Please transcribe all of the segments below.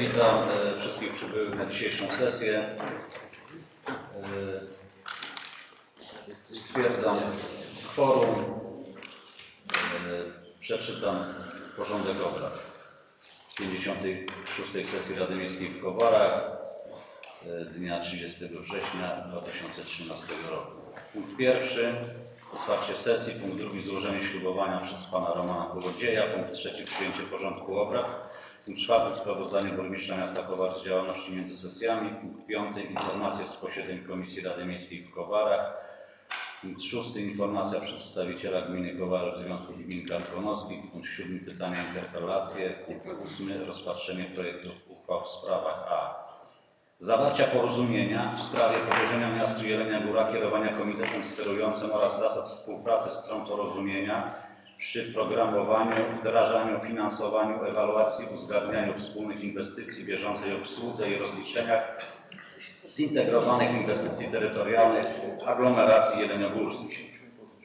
witam e, wszystkich przybyłych na dzisiejszą sesję. E, Stwierdzam kworum. E, Przeczytam porządek obrad 56. sesji Rady Miejskiej w Kowarach dnia 30 września 2013 roku. Punkt pierwszy otwarcie sesji. Punkt drugi złożenie ślubowania przez pana Romana Kołodzieja. Punkt trzeci przyjęcie porządku obrad. Punkt czwarty sprawozdanie burmistrza miasta Kowar z działalności między sesjami. Punkt piąty informacje z posiedzeń Komisji Rady Miejskiej w Kowarach. Punkt szósty informacja przedstawiciela gminy Kowary w związku gmin. Punkt siódmy pytania interpelacje. Punkt ósmy rozpatrzenie projektów uchwał w sprawach A. Zawarcia porozumienia w sprawie powierzenia miastu Jelenia Góra kierowania komitetem sterującym oraz zasad współpracy stron porozumienia przy programowaniu, wdrażaniu, finansowaniu, ewaluacji, uzgadnianiu wspólnych inwestycji, bieżącej obsłudze i rozliczeniach zintegrowanych inwestycji terytorialnych aglomeracji jeleniogórskiej.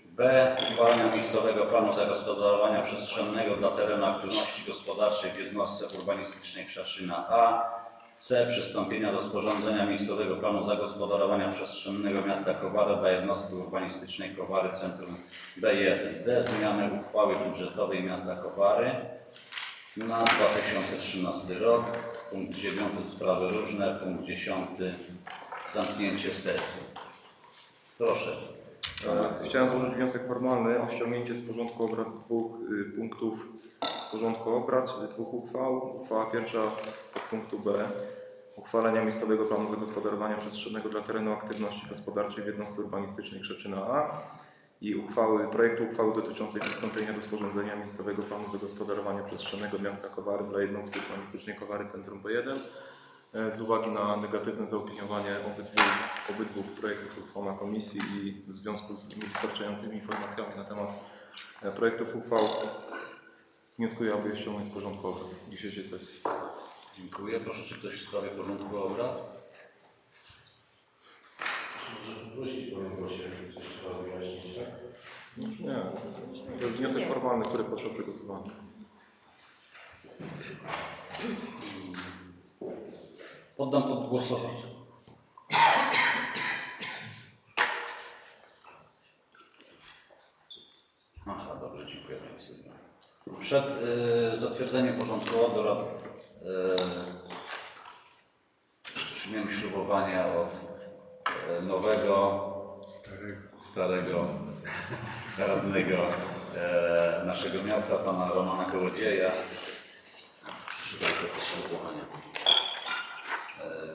B. Uchwalenia miejscowego planu zagospodarowania przestrzennego dla terenu aktywności gospodarczej w jednostce urbanistycznej Krzeszyna A. C. Przystąpienia do sporządzenia miejscowego planu zagospodarowania przestrzennego miasta Kowary dla jednostki urbanistycznej Kowary Centrum B1. D. Zmiany uchwały budżetowej miasta Kowary na 2013 rok. Punkt 9. Sprawy różne. Punkt 10. Zamknięcie sesji. Proszę. E, Chciałem złożyć wniosek formalny o ściągnięcie z porządku obrad dwóch y, punktów porządku obrad, dwóch uchwał. Uchwała pierwsza od punktu B. Uchwalenia miejscowego planu zagospodarowania przestrzennego dla terenu aktywności gospodarczej w jednostce urbanistycznej Krzeczyna A i uchwały, projektu uchwały dotyczącej przystąpienia do sporządzenia miejscowego planu zagospodarowania przestrzennego miasta Kowary dla jednostki urbanistycznej Kowary Centrum B1 e, z uwagi na negatywne zaopiniowanie obydwu, obydwu projektów uchwał na komisji i w związku z niewystarczającymi informacjami na temat e, projektów uchwał wnioskuję, aby je ściągnąć z porządku obrad dzisiejszej sesji. Dziękuję. Proszę, czy ktoś w sprawie porządku obrad? Może prosić po głosie, coś trzeba wyjaśnić, tak? Już nie. To jest wniosek formalny, który proszę o przegłosowanie. Poddam pod głosowanie. Aha, dobrze, dziękuję Pani Sylwia. Przed y, zatwierdzeniem porządku obrad y, przyjmiemy ślubowania od y, nowego, starego radnego e, naszego miasta, pana Romana Kołodzieja. Przeczytaj te ślubowania.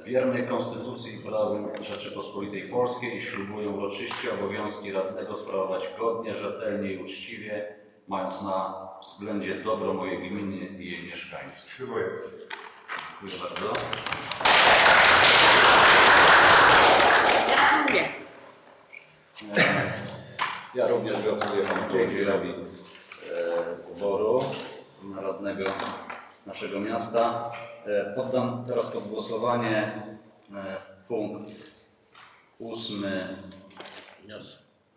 Wiernej Konstytucji i prawom Rzeczypospolitej Polskiej ślubuję uroczyście obowiązki radnego sprawować godnie, rzetelnie i uczciwie, mając na względzie dobro mojej gminy i jej mieszkańców. Ślubuję. Dziękuję bardzo. Gratuluję. E, Ja również gratuluję panu Kołodziejowi e, wyboru na radnego naszego miasta. E, Poddam teraz pod głosowanie e, punkt ósmy,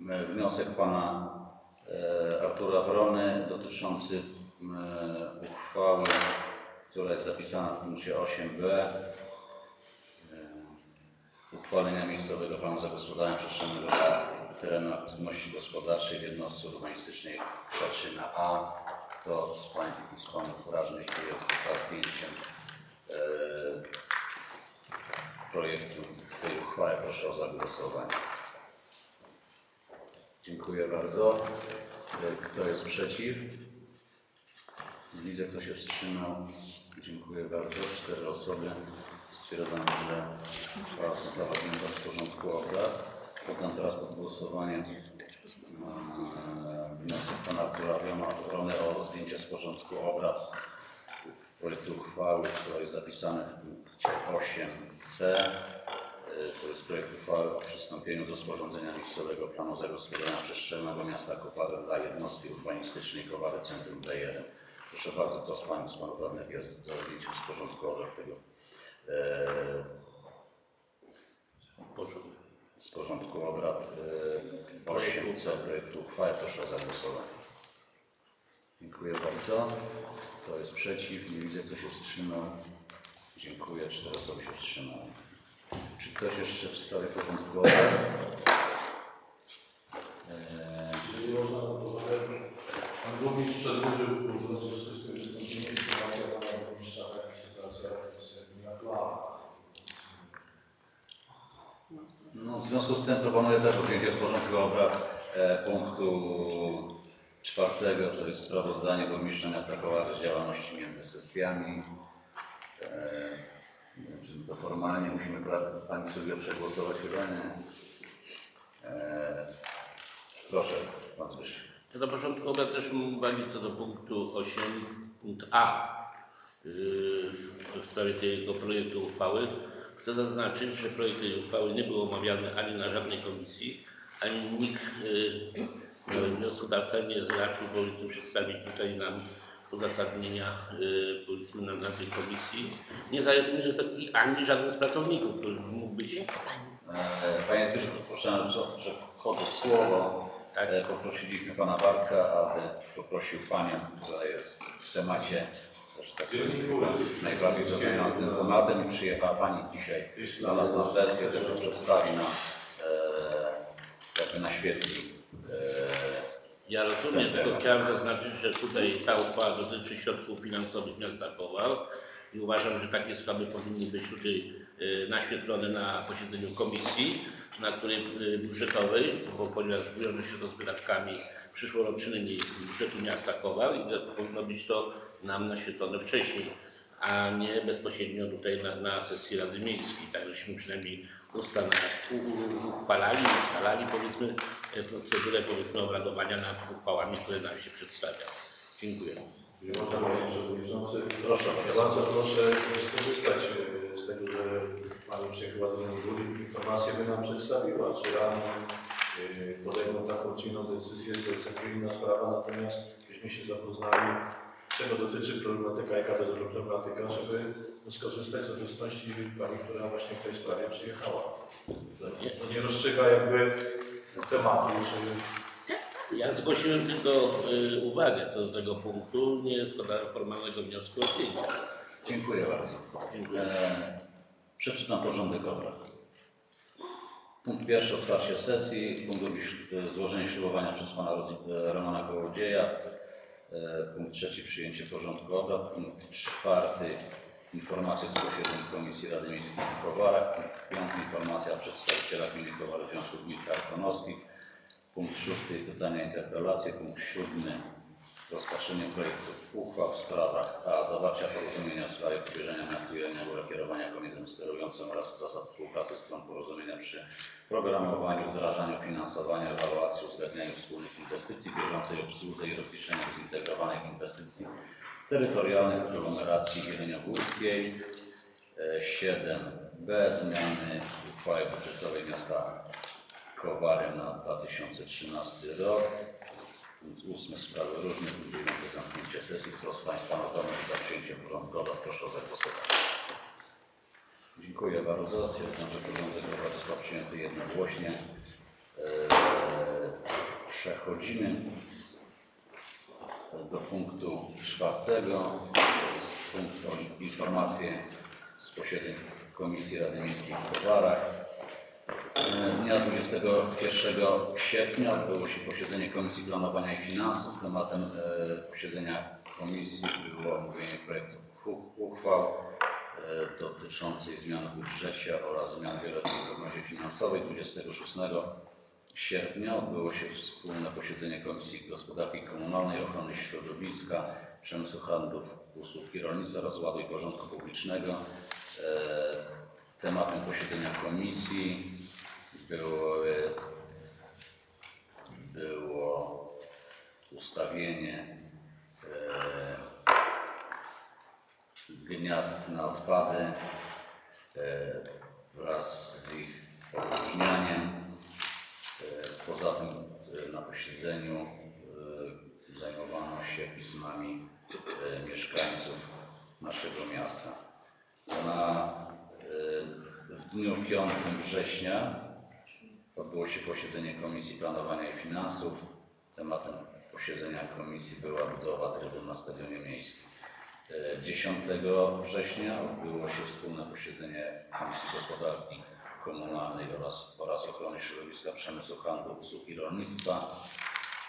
e, wniosek pana e, Artura Wrony dotyczący e, uchwały, która jest zapisana w punkcie 8b e, uchwalenia miejscowego planu zagospodarowania przestrzennego terenu aktywności gospodarczej w jednostce urbanistycznej Krzaczyna A. Kto z Pań i z Panów Radnych jest za zdjęciem e, projektu tej uchwały, proszę o zagłosowanie. Dziękuję bardzo. Kto jest przeciw? Widzę, kto się wstrzymał. Dziękuję bardzo. Cztery osoby. Stwierdzam, że uchwała została wzięta z porządku obrad. Poddam teraz pod głosowanie e, wniosek pana Artura Wrony o zdjęcie z porządku obrad projektu uchwały, która jest zapisane w punkcie 8c. To jest projekt uchwały o przystąpieniu do sporządzenia miejscowego planu zagospodarowania przestrzennego miasta Kopary dla jednostki urbanistycznej Kowary Centrum B1. Proszę bardzo, kto z z Panów Radnych jest za zdjęciem z porządku obrad tego e, z porządku obrad e, 8c projektu uchwały. Proszę o zagłosowanie. Dziękuję bardzo. Kto jest przeciw? Nie widzę, kto się wstrzymał. Dziękuję. Cztery osoby się wstrzymały. Czy ktoś jeszcze w sprawie porządku obrad? Eee, Jeżeli można, to Pan Burmistrz przedłużył w związku z tym wystąpieniem informacja Pana Burmistrza, taka sytuacja jest jakby na planach. No, w związku z tym proponuję też odjęcie z porządku obrad e, punktu czwartego, to jest sprawozdanie burmistrza miasta Kołary z działalności między sesjami. E, czy to formalnie musimy Pani sobie przegłosować chyba nie. E, proszę, Pan Zbyszek. Ja do porządku obrad też uwagi co do punktu 8, punkt A. Yy, w sprawie tego projektu uchwały. Chcę zaznaczyć, że projekt tej uchwały nie był omawiany ani na żadnej komisji, ani nikt yy, wnioskodawca nie raczył powiedzmy przedstawić tutaj nam uzasadnienia yy, powiedzmy na, na tej komisji. Nie, za, nie, i ani żaden z pracowników, który mógł być Jest pani. E, Panie Zbyszku, proszę, że, wchodzę w słowo. E, Poprosiliśmy Pana Bartka, aby poprosił Panią, która jest w temacie też tak najbardziej związana z tym tematem i przyjechała Pani dzisiaj do nas na sesję, także przedstawi nam e, jakby naświetli e, Ja rozumiem, tylko chciałem zaznaczyć, że tutaj ta uchwała dotyczy środków finansowych miasta Kowal i uważam, że takie sprawy powinny być tutaj e, naświetlone na posiedzeniu komisji, na której e, budżetowej, bo ponieważ wiąże się to z wydatkami przyszłorocznymi budżetu miasta Kowal i powinno być to nam naświetlone wcześniej, a nie bezpośrednio tutaj na, na sesji Rady Miejskiej. Tak żeśmy przynajmniej ustala, u- u- uchwalali, ustalali powiedzmy e, procedurę powiedzmy obradowania nad uchwałami, które nam się przedstawia. Dziękuję. Można, Panie Przewodniczący, Proszę. ja bardzo proszę skorzystać e, z tego, że Pani przyjechała z Leniwuli, informację by nam przedstawiła, czy radni e, podejmą taką czy inną decyzję, to jest jakby inna sprawa, natomiast byśmy się zapoznali, czego dotyczy problematyka, jaka to jest problematyka, żeby skorzystać z obecności Pani, która właśnie w tej sprawie przyjechała. To, to nie rozstrzyga jakby tematu, czy Ja zgłosiłem tylko y, uwagę co do tego punktu, nie składałem formalnego wniosku o zdjęcia. Dziękuję bardzo. Dziękuję. E, Przeczytam porządek obrad. Punkt pierwszy otwarcie sesji. Punkt drugi ś- złożenie ślubowania przez pana e, Romana Kołodzieja. E, Punkt trzeci przyjęcie porządku obrad. Punkt czwarty informacja z posiedzeń Komisji Rady Miejskiej w Kowarach. Punkt piąty informacja o przedstawicielach gminy Kowary Związku Gmin Karkonoskich. Punkt szósty pytania interpelacje. Punkt siódmy rozpatrzenie projektów uchwał w sprawach a. zawarcia porozumienia w sprawie powierzenia miastu Jelenia Góra kierowania komitetem sterującym oraz zasad współpracy stron porozumienia przy programowaniu, wdrażaniu, finansowaniu, ewaluacji, uzgadnianiu wspólnych inwestycji, bieżącej obsłudze i rozliczeniach zintegrowanych inwestycji terytorialnych aglomeracji jeleniogórskiej. E, 7b zmiany uchwały budżetowej miasta Kowary na 2013 rok. Ósmy sprawy różne, punkt dziewiąty zamknięcie sesji. Kto z Państwa na pewno za przyjęciem porządku obrad proszę o zagłosowanie. Dziękuję bardzo. Stwierdzam, że porządek obrad został przyjęty jednogłośnie. Eee, Przechodzimy do punktu czwartego. To jest punkt o informacje z posiedzeń Komisji Rady Miejskiej w Kowarach. Dnia 21 sierpnia odbyło się posiedzenie Komisji Planowania i Finansów. Tematem e, posiedzenia komisji było omówienie projektu uchwał e, dotyczących zmian w budżecie oraz zmian w wieloletniej prognozie finansowej. 26 sierpnia odbyło się wspólne posiedzenie Komisji Gospodarki Komunalnej, Ochrony Środowiska, Przemysłu Handlu, Usług i Rolnictwa oraz Ładu i Porządku Publicznego. Tematem posiedzenia komisji były, było ustawienie e, gniazd na odpady e, wraz z ich opróżnianiem. E, Poza tym na posiedzeniu zajmowano się pismami mieszkańców naszego miasta. Na, w dniu 5 września odbyło się posiedzenie Komisji Planowania i Finansów. Tematem posiedzenia komisji była budowa trybu na Stadionie Miejskim. E, 10 września odbyło się wspólne posiedzenie Komisji Gospodarki Komunalnej oraz, oraz Ochrony Środowiska, Przemysłu, Handlu, Usług i Rolnictwa.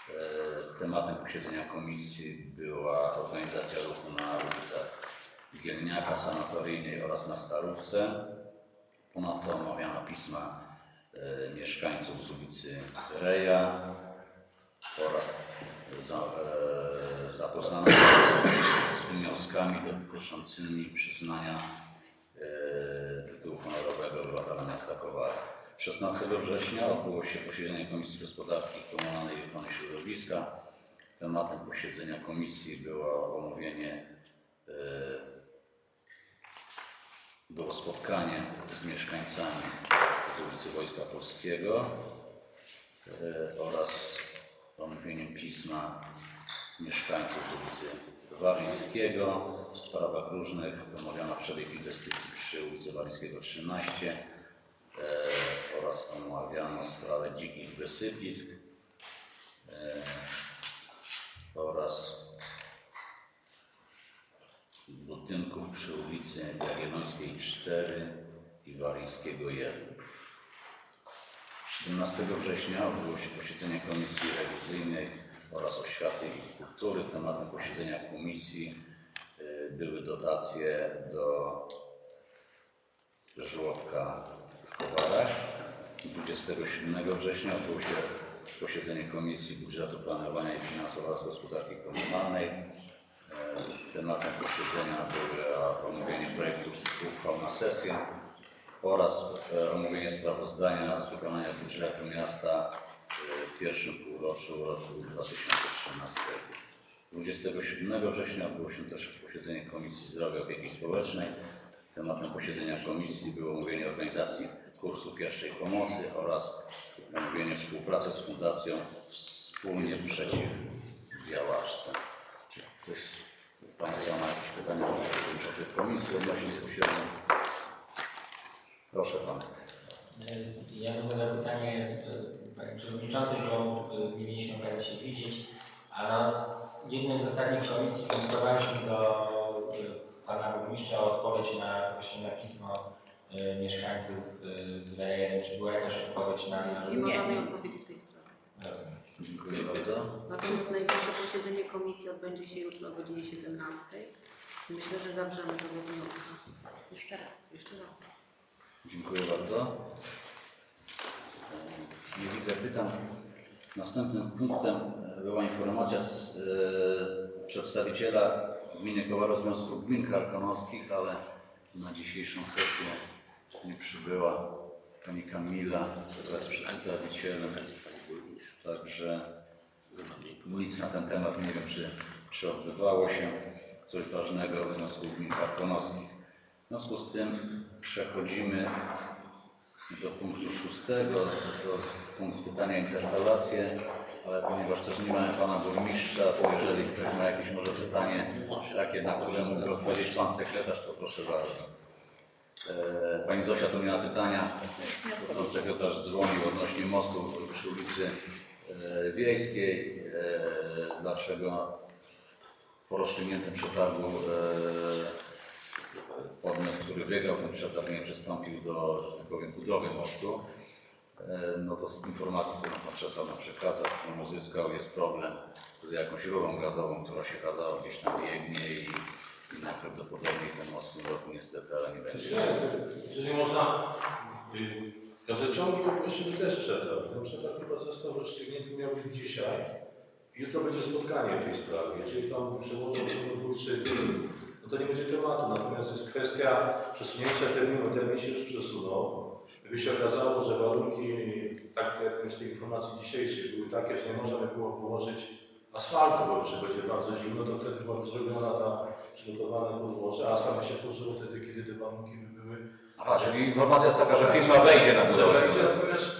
E, Tematem posiedzenia komisji była organizacja ruchu na ulicach Gielniaka, Sanatoryjnej oraz na Starówce. Ponadto omawiano pisma e, mieszkańców z ulicy Reja oraz za, e, zapoznano się z wnioskami dotyczącymi przyznania e, tytułu honorowego obywatela miasta Kowala. 16 września odbyło się posiedzenie Komisji Gospodarki Komunalnej i Ochrony Środowiska. Tematem posiedzenia komisji było omówienie e, było spotkanie z mieszkańcami z ulicy Wojska Polskiego e, oraz omówieniem pisma mieszkańców z ulicy Waryjskiego w sprawach różnych. Omawiano przebieg inwestycji przy ulicy Waryjskiego 13 e, oraz omawiano sprawę dzikich wysypisk e, oraz budynków przy ulicy Jagiellońskiej 4 i Waryjskiego 1. 17 września odbyło się posiedzenie Komisji Rewizyjnej oraz Oświaty i Kultury. Tematem posiedzenia komisji y, były dotacje do żłobka w Kowarach. 27 września odbyło się posiedzenie Komisji Budżetu Planowania i Finansowania oraz Gospodarki Komunalnej. Tematem posiedzenia było omówienie projektów uchwał na sesję oraz e, omówienie sprawozdania z wykonania budżetu miasta e, w pierwszym półroczu roku 2013. 27 września odbyło się też posiedzenie Komisji Zdrowia i Opieki Społecznej. Tematem posiedzenia komisji było omówienie organizacji kursu pierwszej pomocy oraz omówienie współpracy z Fundacją Wspólnie Przeciw Białaczce. Czy ktoś z Państwa ma jakieś pytania do przewodniczących komisji odnośnie posiedzenia? Proszę Pan. Ja mam zadać pytanie e, Panie Przewodniczący, bo e, nie mieliśmy okazji się widzieć, a na jednej z ostatnich komisji wnioskowaliśmy do e, Pana Burmistrza o odpowiedź na, właśnie na pismo e, mieszkańców e, z Rejen. Czy była jakaś odpowiedź na... Nie ma żadnej odpowiedzi w tej sprawie. Dobra. Dziękuję bardzo. Natomiast najbliższe posiedzenie komisji odbędzie się jutro o godzinie 17. Myślę, że zawrzemy to wniosek. Jeszcze raz, jeszcze raz. Dziękuję bardzo. Nie widzę pytań. Następnym punktem była informacja z e, przedstawiciela Gminy Kowaro Związku Gmin Karkonoskich, ale na dzisiejszą sesję nie przybyła pani Kamila wraz z przedstawicielem. Także nic na ten temat nie wiem, czy, czy odbywało się coś ważnego w Związku Gmin Karkonoskich. W związku z tym przechodzimy do punktu szóstego, to jest punkt pytania interpelacje, ale ponieważ też nie mamy pana burmistrza, to jeżeli ktoś ma jakieś może pytanie takie, na które mógłby odpowiedzieć pan sekretarz, to proszę bardzo. E, Pani Zosia tu miała pytania. Pan sekretarz dzwonił odnośnie mostu przy ulicy Wiejskiej. E, Dlaczego po rozstrzygniętym przetargu e, podmiot, który wygrał ten przetarg, nie przystąpił do, że tak powiem, budowy mostu. E, No to z informacji, którą pan przesłał na przekazach, którą uzyskał, jest problem z jakąś rurą gazową, która się kazała gdzieś tam biegnie i, i najprawdopodobniej ten most w tym roku niestety, ale nie będzie. Jeżeli można, y, gazociągi ogłosili też przetarg. Ten przetarg chyba został rozstrzygnięty, miał być dzisiaj. Jutro będzie spotkanie w tej sprawie. Jeżeli tam przełożą do dwóch, trzech dni, no to nie będzie tematu. Natomiast jest kwestia przesunięcia terminu. Termin się już przesunął. Gdyby się okazało, że warunki, tak jak z tej informacji dzisiejszej, były takie, że nie możemy było położyć asfaltu, bo przyjdzie bardzo zimno, to wtedy byłaby zrobiona ta przygotowane podłoże, a asfalt się położyło wtedy, kiedy te warunki Aha, czyli informacja jest taka, że firma wejdzie na budowę.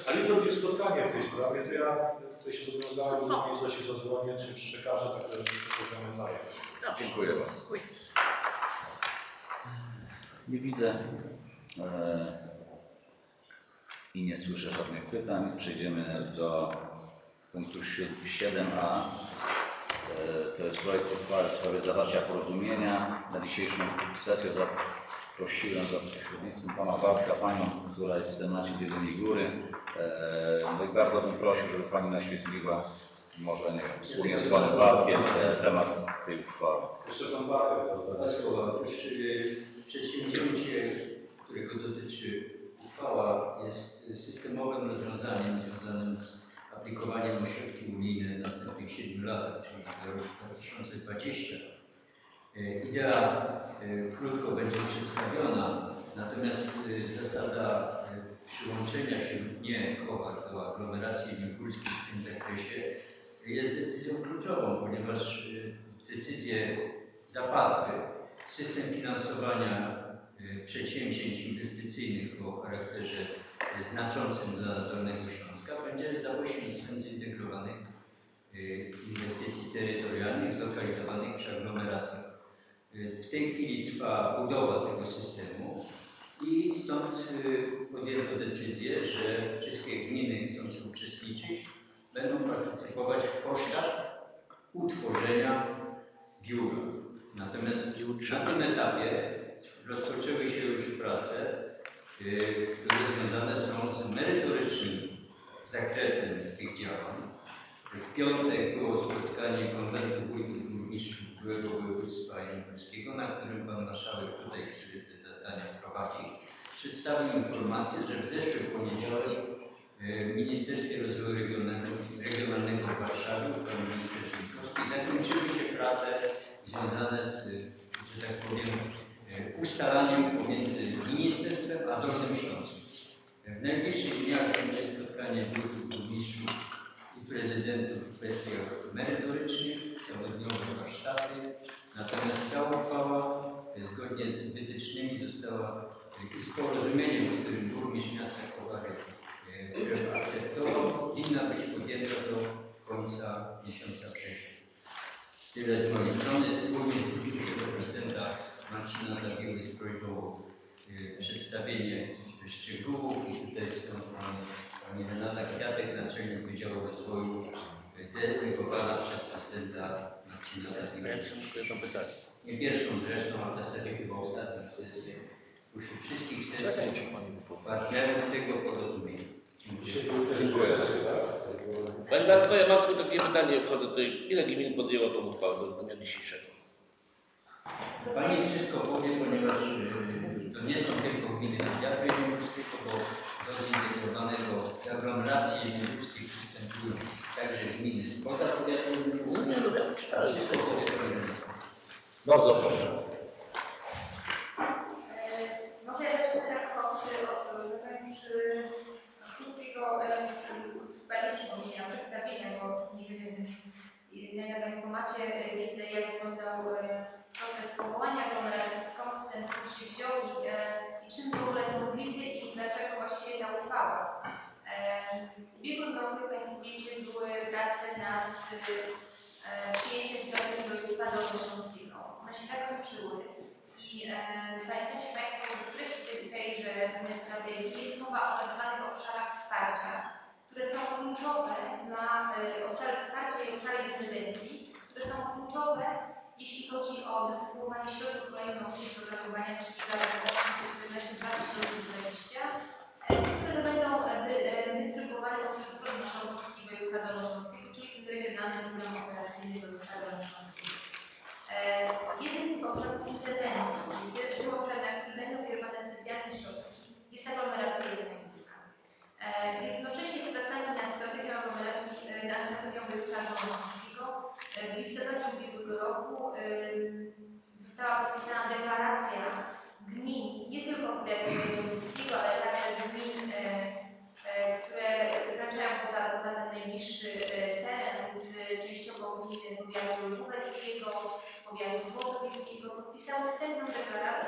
Ale jutro będzie spotkanie w tej sprawie, to ja tutaj się zobowiązałem, że miejsca się zadzwonię, czy przekażę, także przekażemy dalej. Dziękuję bardzo. Nie widzę e, i nie słyszę żadnych pytań. Przejdziemy do punktu si- 7a. E, To jest projekt uchwały w sprawie zawarcia porozumienia. Na dzisiejszą sesję zaprosiłem za pośrednictwem pana Bartka panią, która jest w temacie z Jedynej Góry. E, No i bardzo bym prosił, żeby pani naświetliła może nie wiem, wspólnie z panem Bartkiem e, temat tej uchwały. Jeszcze pan Bartek, Dwa słowa. Otóż y, przedsięwzięcie, którego dotyczy uchwała, jest systemowym rozwiązaniem związanym z aplikowaniem o środki unijne w następnych 7 latach, czyli do roku 2020. Y, Idea y, krótko będzie przedstawiona, natomiast y, zasada przyłączenia się lub nie Kowar do aglomeracji wielgórskiej w tym zakresie jest decyzją kluczową, ponieważ decyzje zapadły. System finansowania przedsięwzięć inwestycyjnych o charakterze znaczącym dla Dolnego Śląska będzie za pośrednictwem zintegrowanych inwestycji terytorialnych zlokalizowanych przy aglomeracjach. Y, W tej chwili trwa budowa tego systemu i stąd y, podjęto decyzję, że wszystkie gminy chcące uczestniczyć będą partycypować w kosztach utworzenia biura. Natomiast na tym etapie rozpoczęły się już prace, y, które związane są z merytorycznym zakresem tych działań. W piątek było spotkanie konwentu wójtów burmistrzów byłego województwa na którym pan marszałek tutaj, który te zadania prowadzi, przedstawił informację, że w zeszły poniedziałek y, w Ministerstwie Rozwoju Regionalnego, Regionalnego w Warszawie, pan minister Szynkowski, zakończyły się prace związane z, że tak powiem, y, ustalaniem pomiędzy ministerstwem a Dolnym Śląskiem. W najbliższych dniach będzie spotkanie burmistrzów i prezydentów w kwestiach merytorycznych, całodniowe warsztaty. Natomiast ta uchwała e, zgodnie z wytycznymi została e, z porozumieniem, w którym burmistrz miasta Kowary e, akceptował, powinna być podjęta do końca miesiąca września. Tyle z mojej strony. Burmistrz się do prezydenta Marcina Zabiły z prośbą e, przedstawienie szczegółów i tutaj tą pani, Renata Kwiatek, naczelnik Wydziału Rozwoju, e, przez prezydenta Marcina Zabiły. Pierwszą pytanie. Nie pierwszą zresztą, a w zasadzie chyba ostatnią sesję spośród wszystkich sesji partnerów tego porozumienia. Dziękuję. Panie Bartko, ja mam tylko takie pytanie, tutaj. Ile gmin podjęło tą uchwałę do dnia dzisiejszego? Pani wszystko powie, ponieważ y, to nie są tylko gminy powiatu wielkopolskiego, bo do zintegrowanego do aglomeracji wielkopolskiej przystępują także gminy spoza powiatu Nie, no ja czytałem. Wszystko powie pani Renata. Bardzo proszę. E, Może zacznę tak od, krótkiego e, przypomnienia, bo nie wiem, na Państwo macie e, wiedzę, jak wyglądał proces powołania aglomeracji, skąd ten kurs się wziął i, czym w ogóle są i dlaczego właściwie ta uchwała. W ubiegłym roku, jak Państwo były prace nad przyjęciem do województwa dolnośląskiego. Tak kończyły. I e, pamiętacie Państwo, w treści tejże strategii jest mowa o tak zwanych obszarach wsparcia, które są kluczowe dla e, obszary wsparcia i obszary interwencji, które są kluczowe, jeśli chodzi o dystrybuowanie środków kolejności programowania, czyli lata 2014-2020, e, które będą e, e, dystrybuowane poprzez program marszałkowski województwa dolnośląskiego, czyli ten regionalny program operacyjny województwa dolnośląskiego. E, Jednym z obszarów interwencji, czyli pierwszym obszarem, na którym będą kierowane specjalne środki, jest aglomeracja jednoimiejska. E, Jednocześnie z pracami nad strategią aglomeracji, e, nad strategią województwa dolnośląskiego e, w listopadzie ubiegłego roku e, została podpisana deklaracja gmin, nie tylko powiatu wojewódzkiego, ale także gmin, e, e, które wykraczają poza, poza ten najbliższy teren, z częściowo gminy powiatu lubelskiego, powiatu złotowiskiego, podpisały wstępną deklarację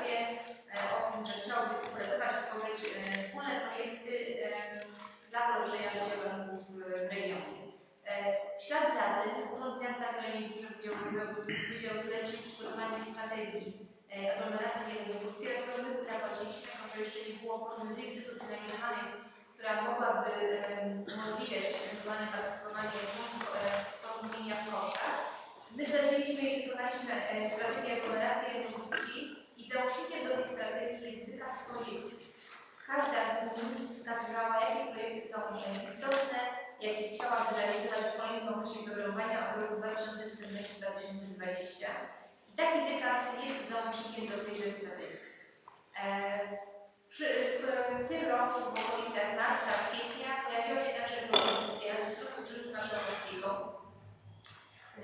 Wydział Leczy Przygotowanie Strategii e, Aglomeracji Jeleniogórskiej oraz Rządy Trapacińskiej, może jeszcze nie było formy zinstytucjonalizowanej, która mogłaby umożliwiać ewentualne partycypowanie członków e, porozumienia w Myślę, że jeśli wykorzystaliśmy e, strategię aglomeracji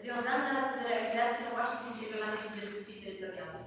związana z realizacją właśnie zintegrowanych inwestycji terytorialnych.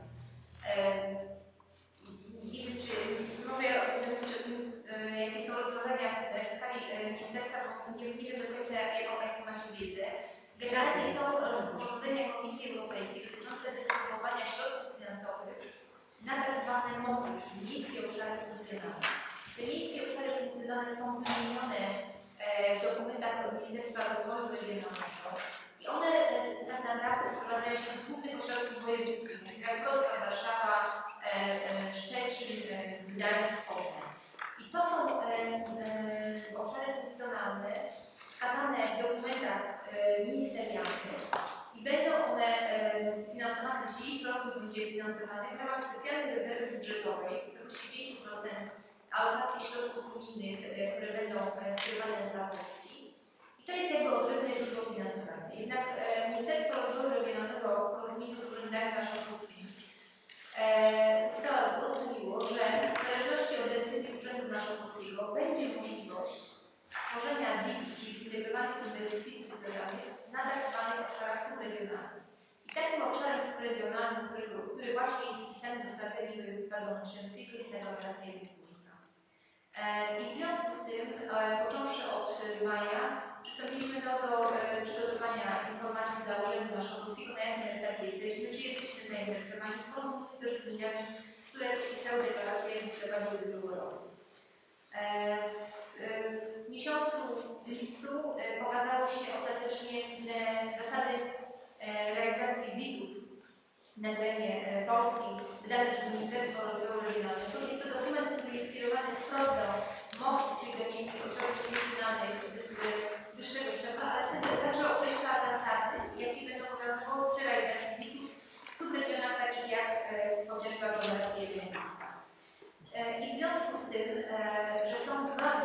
z tym, e, że są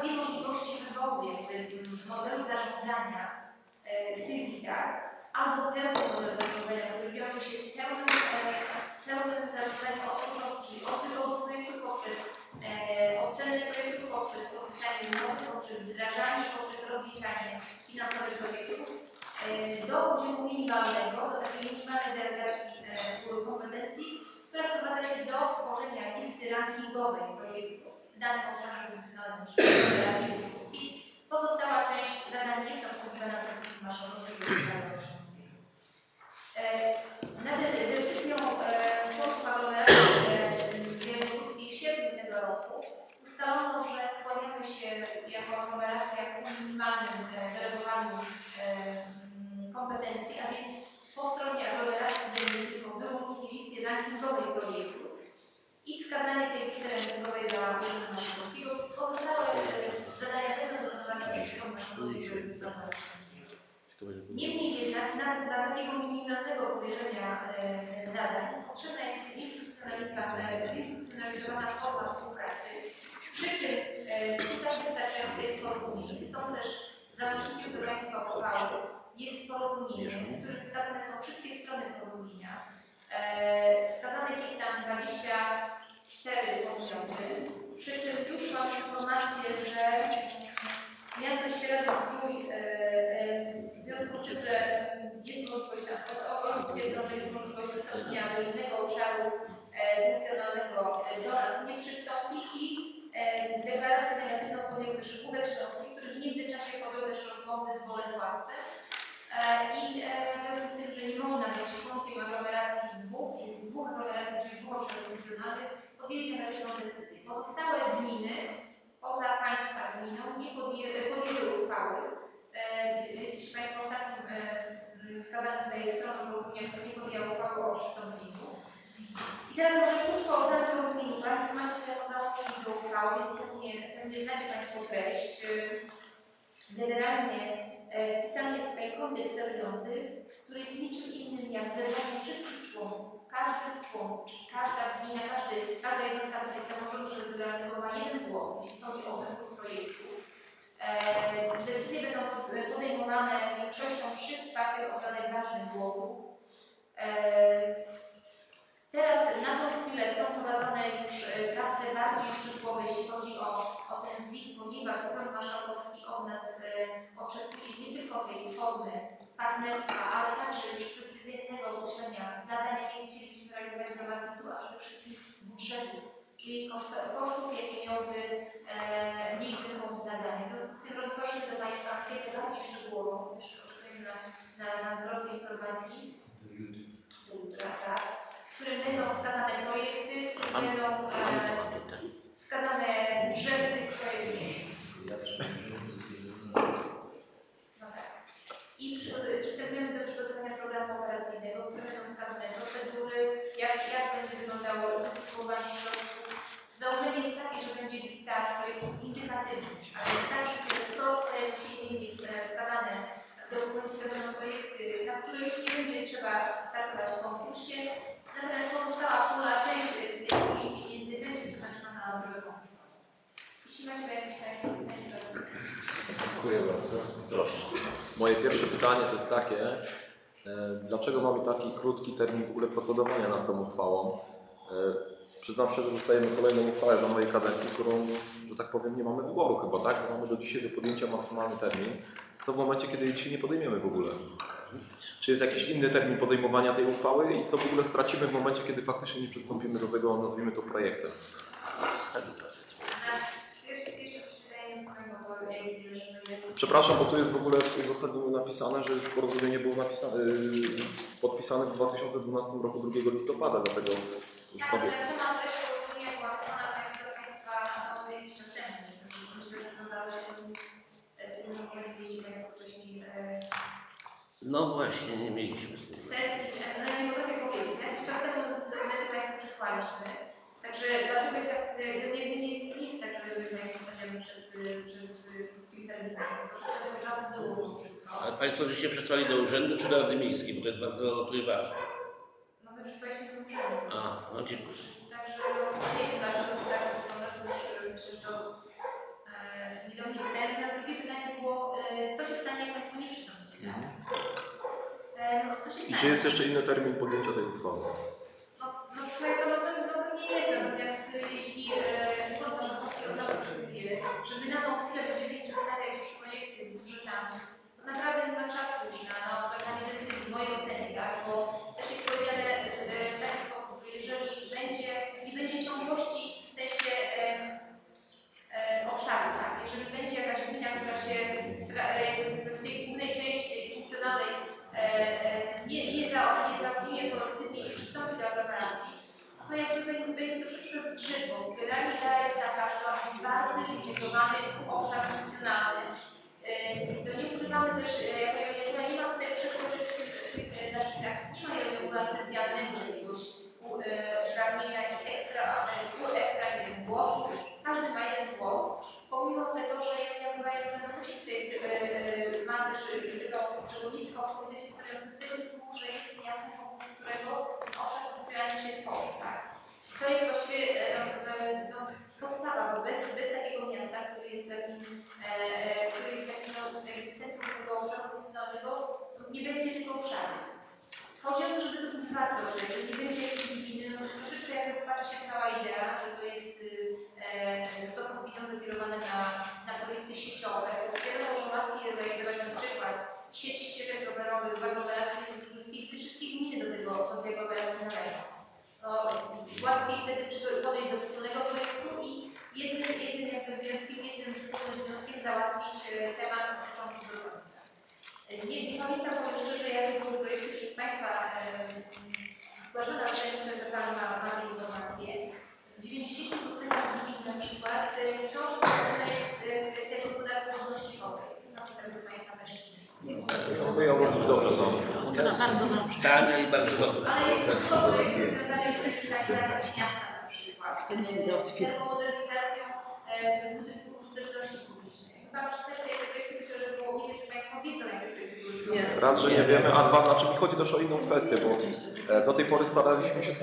dwie możliwości wyboru w modelu zarządzania e, w tych zidach. Albo pełny model zarządzania, który wiąże się z pełnym, e, pełnym zarządzaniem od początku, czyli od wyboru projektu poprzez ocenę projektu, poprzez podpisanie umowy, poprzez wdrażanie, poprzez rozliczanie finansowych projektów do poziomu minimalnego, do takiej minimalnej delegacji kompetencji, która sprowadza się do stworzenia listy rankingowej projektów dane o zachowaniu zgodności pozostała część zadań jest obsługiwana Cada of the taki krótki termin w ogóle procedowania nad tą uchwałą. E, przyznam szczerze, że dostajemy kolejną uchwałę za mojej kadencji, którą, że tak powiem, nie mamy wyboru chyba, tak? Mamy do dzisiaj do podjęcia maksymalny termin. Co w momencie, kiedy jej dzisiaj nie podejmiemy w ogóle? Czy jest jakiś inny termin podejmowania tej uchwały i co w ogóle stracimy w momencie, kiedy faktycznie nie przystąpimy do tego, nazwijmy to projektem? Przepraszam, bo tu jest w ogóle w uzasadnieniu napisane, że już porozumienie było napisane, y, podpisane w 2012 roku 2 listopada, dlatego już tak, ale sama treść porozumienia była strona państwa państwa Myślę, że wyglądało się z tym, nie mieliście Państwo wcześniej. E, no właśnie, nie mieliśmy z tym. Sesji, e, no nie potrafię powiedzieć. Jakiś czas temu dokumenty Państwu przysłaliśmy. Także dlaczego jest tak, nie, nie, nie jest tak, że my Państwo stawiamy przed, przed terminami. Proszę was w dół. Ale Państwo żeście przesłali do urzędu czy do Rady Miejskiej, bo to jest bardzo tutaj ważne. No my przesłaliśmy do urzędu. A, no dziękuję. Także no, nie wiem dlaczego tak wygląda, to już czy to e, nie do mnie. Teraz drugie pytanie było, e, co się stanie, jak Państwo nie przyjdą dzisiaj? Mhm. E, no, co się I stanie? czy jest jeszcze inny termin podjęcia tej uchwały?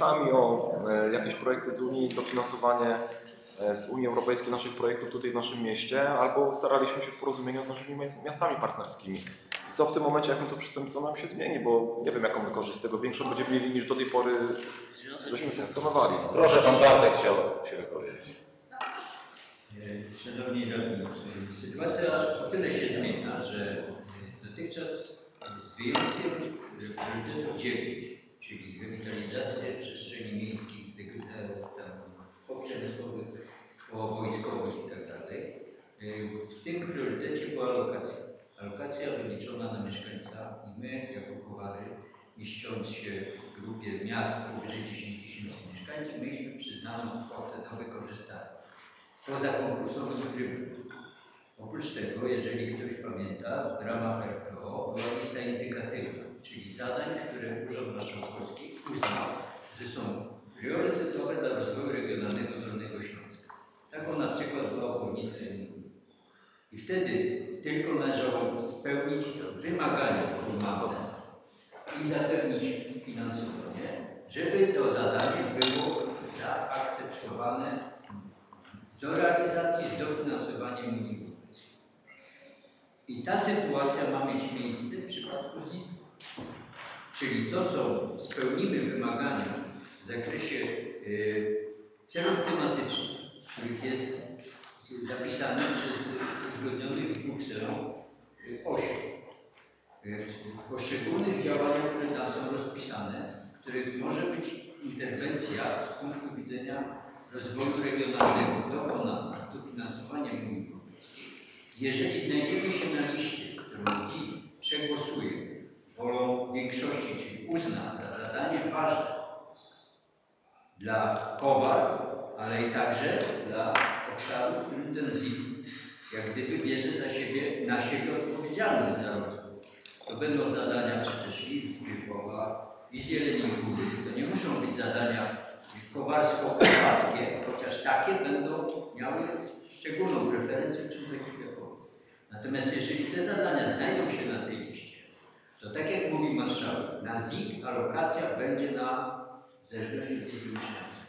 Sami o e, jakieś projekty z Unii, dofinansowanie e, z Unii Europejskiej naszych projektów tutaj w naszym mieście, albo staraliśmy się w porozumieniu z naszymi miast- miastami partnerskimi. I co w tym momencie, jak my to przystępujemy, co nam się zmieni, bo nie wiem, jaką my korzyść z tego większą będziemy mieli niż do tej pory, żeśmy funkcjonowali. Proszę, pan Bartek chciał się wypowiedzieć. Szanowni radni, sytuacja o tyle się zmienia, że dotychczas z wyjątkiem priorytetu 9, czyli rewitalizację przestrzeni miejskich, tych, e, tam poprzemysłowych, wojskowych i tak dalej, e, w tym priorytecie była alokacja. Alokacja wyliczona na mieszkańca i my jako Kowary, mieszcząc się w grupie miast powyżej 10 tysięcy mieszkańców, mieliśmy przyznaną kwotę do wykorzystania poza konkursowym trybem. Oprócz tego, jeżeli ktoś pamięta, w ramach RPO była lista indykatywna, czyli zadań, które Urząd Marszałkowski uznał, że są priorytetowe dla rozwoju regionalnego Dolnego Śląska. Taką na przykład była obwodnica. I wtedy tylko należało spełnić wymagania formalne i zapewnić finansowanie, żeby to zadanie było zaakceptowane do realizacji z dofinansowaniem Unii Europejskiej. I ta sytuacja ma mieć miejsce w przypadku ZIT. Czyli to, co spełnimy wymagania w zakresie y, celów tematycznych, których jest zapisane przez uzgodnionych z Brukselą y, osiem. Y, Poszczególnych działaniach, które tam są rozpisane, w których może być interwencja z punktu widzenia rozwoju regionalnego dokonana z dofinansowaniem Unii jeżeli znajdziemy się na liście, którą dziś przegłosuje wolą większości, czyli uzna za zadanie ważne dla Kowal, ale i także dla obszaru, w którym ten ZIT jak gdyby bierze za siebie, na siebie odpowiedzialność za rozwój. To będą zadania przecież i Zgryfowa, i Zieleni Góry. To nie muszą być zadania kowarsko-kowalskie, chociaż takie będą miały szczególną preferencję przed Zagryfowa. Natomiast jeżeli te zadania znajdą się na tej to tak jak mówi marszałek, na ZIT alokacja będzie na w zależności od cywilizacji.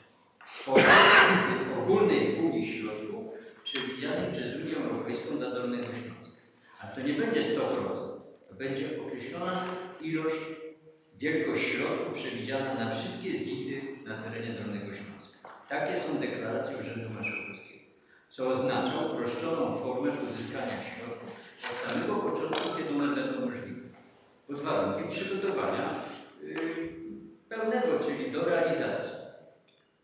Z ogólnej puli środków przewidzianych przez Unię Europejską dla Dolnego Śląska. A to nie będzie 100%, to będzie określona ilość, wielkość środków przewidziana na wszystkie ZIT-y na terenie Dolnego Śląska. Takie są deklaracje Urzędu Marszałkowskiego, co oznacza uproszczoną formę uzyskania środków od samego początku, kiedy one. Pod warunkiem przygotowania yy, pełnego, czyli do realizacji.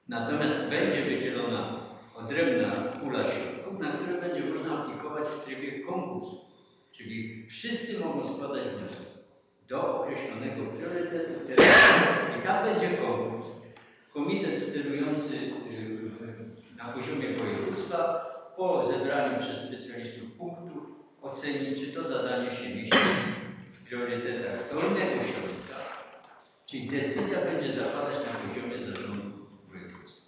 Natomiast będzie wydzielona odrębna pula środków, na które będzie można aplikować w trybie konkursu. Czyli wszyscy mogą składać wnioski do określonego priorytetu i tam będzie konkurs. Komitet sterujący yy, na poziomie województwa po zebraniu przez specjalistów punktów oceni, czy to zadanie się mieści priorytetach Dolnego Śląska, czyli decyzja będzie zapadać na poziomie zarządu województwa.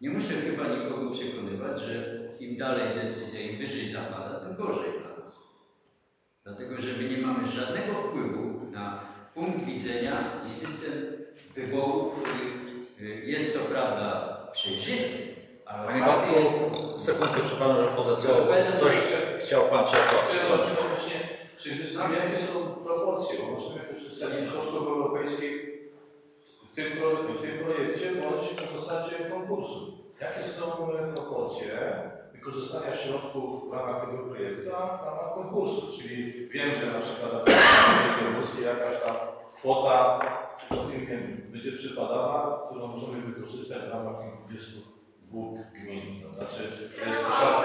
Nie muszę chyba nikogo przekonywać, że im dalej decyzja, im wyżej zapada, tym gorzej dla nas. Dlatego, że my nie mamy żadnego wpływu na punkt widzenia i system wyboru, który y, jest co prawda przejrzysty, ale Panie Bartku, sekundkę przy Panu odezwał. Coś chciał Pan Czesław. Czy wy znamy, jakie są proporcje? Bo możemy korzystać z środków europejskich w tym, w tym projekcie bądź w zasadzie konkursu. Jakie są e, proporcje wykorzystania środków w ramach tego projektu, a w ramach konkursu? Czyli wiem, że na przykład na wojewódzkie jakaś tam kwota będzie przypadała, którą możemy wykorzystać w ramach tych 22 gmin. To znaczy, to jest nasza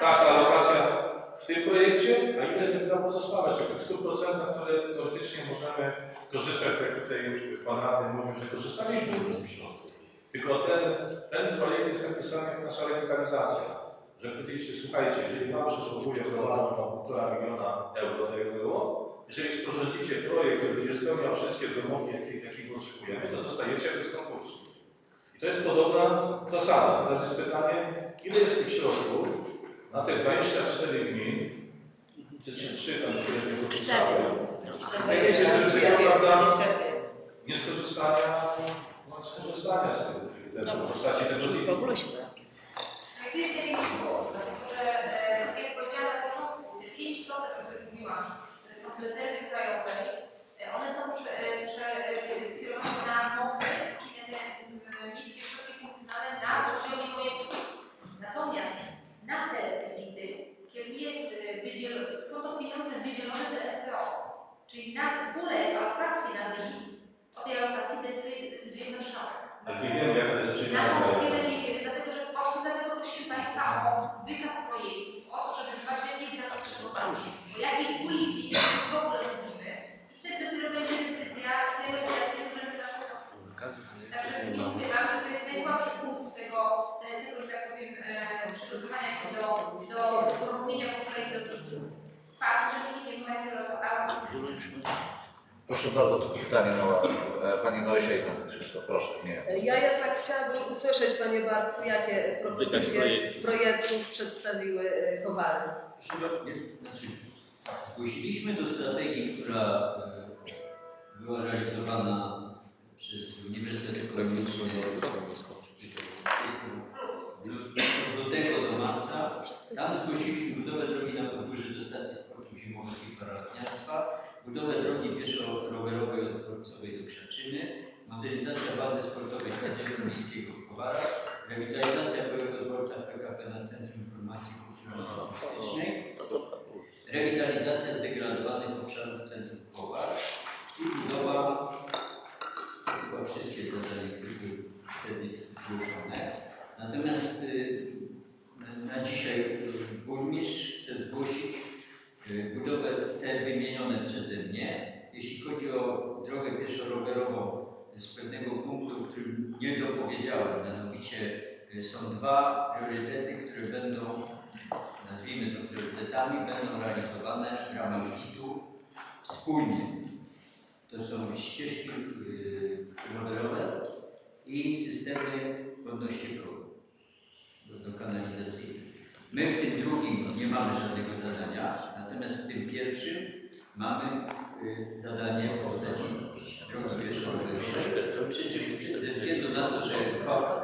tak, alokacja w tym projekcie, a ile jest dla pozostałe, czy w tych 100%, które teoretycznie możemy korzystać, tak jak tutaj Pan Radny mówił, że korzystaliśmy z tych środków. Tylko ten, ten projekt jest napisany jak nasza rewitalizacja. Że powiedzieliście, słuchajcie, jeżeli Wam przysługuje program na 1,5 miliona euro, to było, jeżeli sporządzicie projekt, który będzie spełniał wszystkie wymogi, jakie, jakiego oczekujemy, to dostajecie bez konkursu. I to jest podobna zasada. Teraz jest pytanie, ile jest tych środków na te 24 gmin, czy 3, 3 tam, które nie podpisały, Jest ryzyko, prawda, nieskorzystania, no, skorzystania z tego, w postaci tego W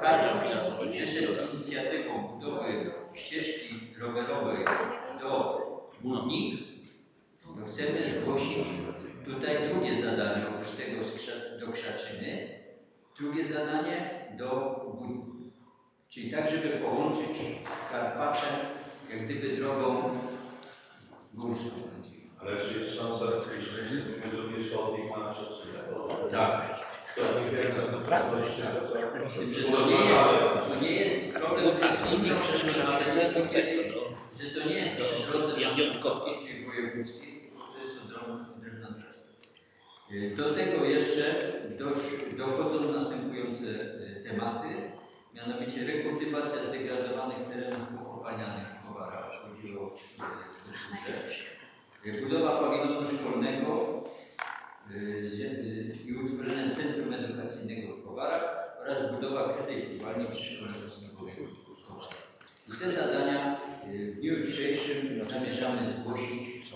każdy przyszedł z inicjatywą budowy ścieżki rowerowej do Budnik, to chcemy zgłosić tutaj drugie zadanie, oprócz tego do Krzaczyny, drugie zadanie do Budnik. Czyli tak, żeby połączyć Karpacze jak gdyby drogą górską. Ale czy jest szansa, że nie zrobisz chodnik na przyczynę? Tak. To nie jest, problem z kiedyś, że to nie jest marszałkowskiej czy wojewódzkiej, to jest. Y, Do tego jeszcze dochodzą następujące tematy, mianowicie rekultywacja zdegradowanych terenów pokopalnianych w Kowarach, chodzi o Budowa pawilonu szkolnego i utworzenie Centrum Edukacyjnego w Kowarach oraz budowa krytej pływalni przy szkole podstawowej w Kowarach. I te zadania y, w dniu jutrzejszym zamierzamy zgłosić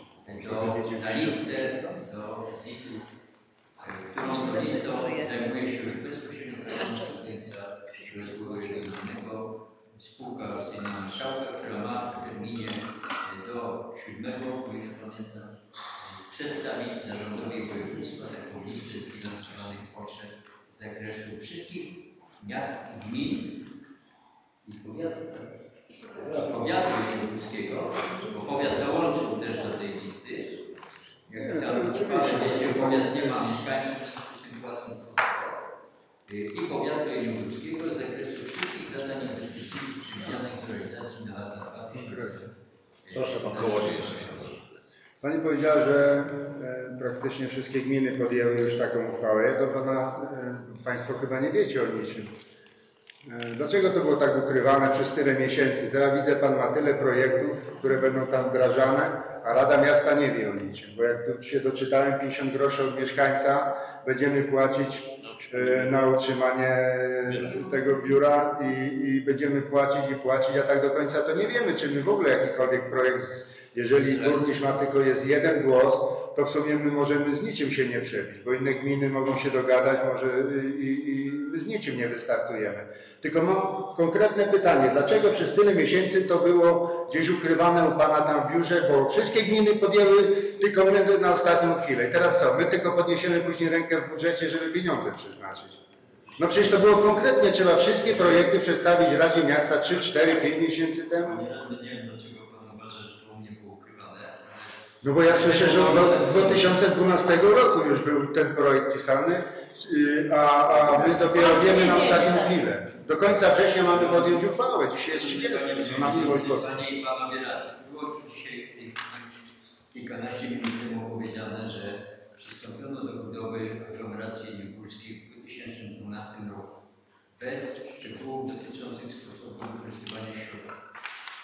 do, na listę do ZIT-u, y, którą to listą zajmuje się już bezpośrednio Krajowa Agencja Rozwoju Regionalnego, spółka akcyjna Marszałka, która ma w terminie y, do 7, o ile pamiętam, przedstawić zarządowi województwa taką listę zbilansowanych potrzeb z zakresu wszystkich miast, gmin i powiatów. I powiatu wojewódzkiego, bo powiat dołączył też do tej listy. Jak tam wiecie, powiat nie ma mieszkańców, w związku z tym własnych. I powiatu wojewódzkiego z zakresu wszystkich zadań inwestycyjnych przewidzianych do realizacji na lata 2000. Proszę Pan Kołodziej jeszcze Pani powiedziała, że e, praktycznie wszystkie gminy podjęły już taką uchwałę. To pana, e, Państwo chyba nie wiecie o niczym. E, Dlaczego to było tak ukrywane przez tyle miesięcy? Teraz widzę, Pan ma tyle projektów, które będą tam wdrażane, a Rada Miasta nie wie o niczym. Bo jak tu się doczytałem, 50 groszy od mieszkańca będziemy płacić na utrzymanie tego biura i, i będziemy płacić i płacić, a tak do końca to nie wiemy, czy my w ogóle jakikolwiek projekt Jeżeli burmistrz ma tylko jest jeden głos, to w sumie my możemy z niczym się nie przebić, bo inne gminy mogą się dogadać, może i, i my z niczym nie wystartujemy. Tylko mam konkretne pytanie, dlaczego przez tyle miesięcy to było gdzieś ukrywane u Pana tam w biurze, bo wszystkie gminy podjęły tylko na ostatnią chwilę. I teraz co, my tylko podniesiemy później rękę w budżecie, żeby pieniądze przeznaczyć. No przecież to było konkretnie, trzeba wszystkie projekty przedstawić Radzie Miasta 3, 4, 5 miesięcy temu. Panie radny, nie wiem dlaczego Pan uważa, że to nie było ukrywane, ale No bo ja słyszę, że od 2012 roku już był ten projekt pisany, yy, a, a my dopiero wiemy na ostatnią chwilę. Do końca września mamy podjąć uchwałę, dzisiaj jest 30, no na miłość Bożą. Panie i Panowie Radni, było tu dzisiaj kilkanaście minut temu powiedziane, że przystąpiono do budowy aglomeracji niepolskiej w 2012 roku bez szczegółów dotyczących sposobu wykorzystywania środków.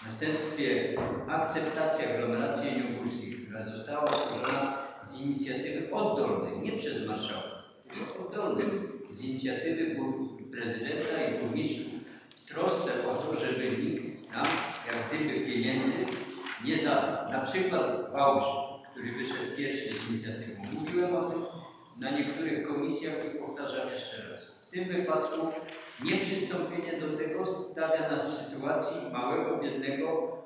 W następstwie akceptacji aglomeracji niepolskiej, która została utworzona z inicjatywy oddolnej, nie przez marszałka, tylko oddolnej, z inicjatywy prezydenta i burmistrzów w trosce o to, żeby nikt nam jak gdyby pieniędzy nie za na przykład Wałbrzych, który wyszedł pierwszy z inicjatywą. Mówiłem o tym na niektórych komisjach i powtarzam jeszcze raz. W tym wypadku nieprzystąpienie do tego stawia nas w sytuacji małego, biednego,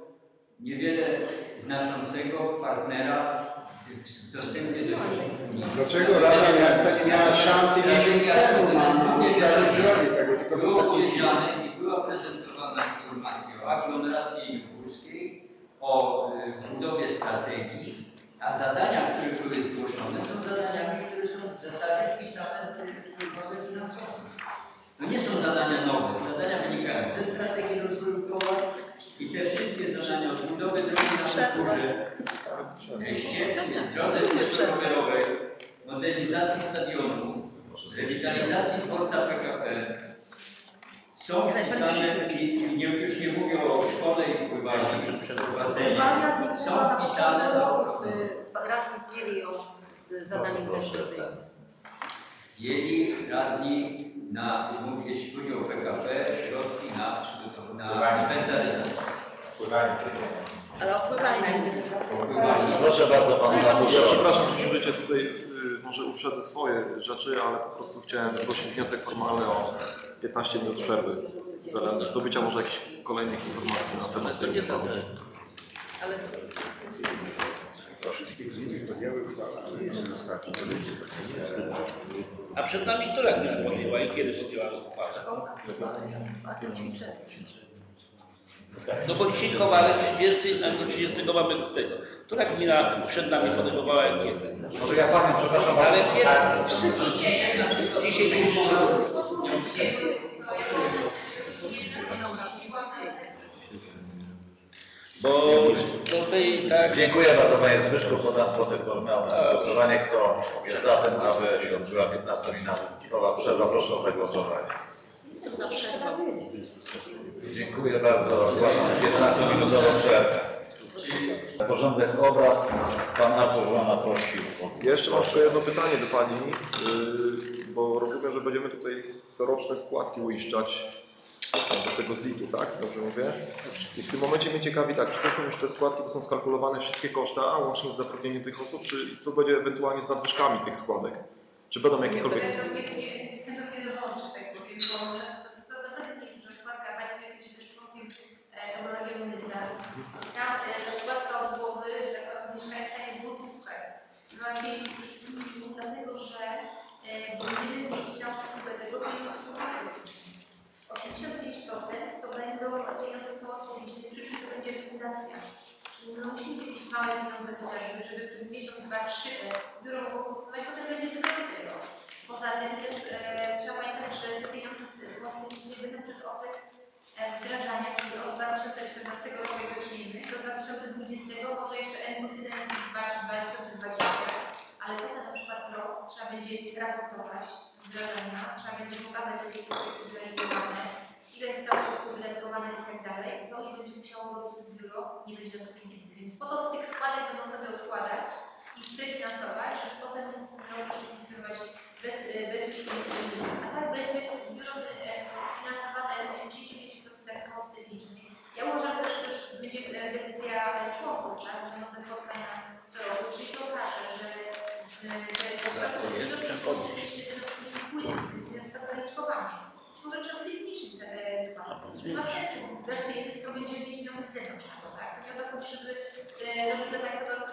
niewiele znaczącego partnera w dostępie do unijnych. Dlaczego Rada Miasta nie miała szansy miesiąc temu na zrealizowanie tego, tylko Było powiedziane i była prezentowana informacja o aglomeracji górskiej, o y, budowie strategii, a zadania, które były zgłoszone, są zadaniami, które są w zasadzie wpisane w układzie finansowym. To nie są zadania nowe, zadania wynikają ze strategii rozwoju koła i te wszystkie drodze rowerowej, modernizacji stadionu, rewitalizacji dworca PKP, są wpisane, i nie, już nie mówię o szkole i pływaniu, basenie, są wpisane do, radni zdjęli ją z zadaniem inwestycyjnym. mieli radni na, jeśli chodzi o PKP, środki na na inwentaryzację. Ale inwestycje. Proszę bardzo, Pan Ja Radny. przepraszam, że się życie tutaj y, może uprzedzę swoje rzeczy, ale po prostu chciałem zgłosić wniosek formalny o 15 minut przerwy celem zdobycia może jakichś kolejnych informacji na temat tej te. Ale A przed nami która gmina podjęła i kiedy podjęła uchwałę? a to ćwiczenie. No bo dzisiaj Kowalek 30, albo 30 mamy tego. Która gmina przed nami podejmowała kiedy? Może ja Panią, przepraszam Ale bardzo. kiedy? Dzisiaj Bo do tej tak. Dziękuję bardzo Panie Zbyszku. Podam wniosek formalny na głosowanie. Kto jest za tym, aby się odbyła 15 minutowa przerwa, proszę o zagłosowanie. Jestem za przerwą. Dziękuję bardzo. Ogłaszam 15-minutową przerwę. Porządek obrad. Pan Artur Żona prosił o jeszcze mam tylko jedno pytanie do Pani, yy, bo rozumiem, że będziemy tutaj coroczne składki uiszczać do tego ZIT-u, tak? Dobrze mówię? I w tym momencie mnie ciekawi tak, czy to są już te składki, to są skalkulowane wszystkie koszta, łącznie z zatrudnieniem tych osób, czy co będzie ewentualnie z nadwyżkami tych składek? Czy będą jakiekolwiek... Będą nie, nie, będą nie dołączyć, tak powiem, bo co zasady jest, że składka Państwa jesteście też członkiem e, Euroregionu Nysa. Tam e, ta składka od głowy, że tak powiem, mieszkańca jest złotówkę. Byłam kiedyś dlatego, że e, będziemy mieć na obsługę tego pieniądze 85% to będą pieniądze z pomocy publicznej, przy czym to będzie fundacja. No musicie mieć małe pieniądze chociażby, żeby przez miesiąc, dwa, trzy biuro mogło funkcjonować, potem będzie zwrot tego. Poza tym nosotros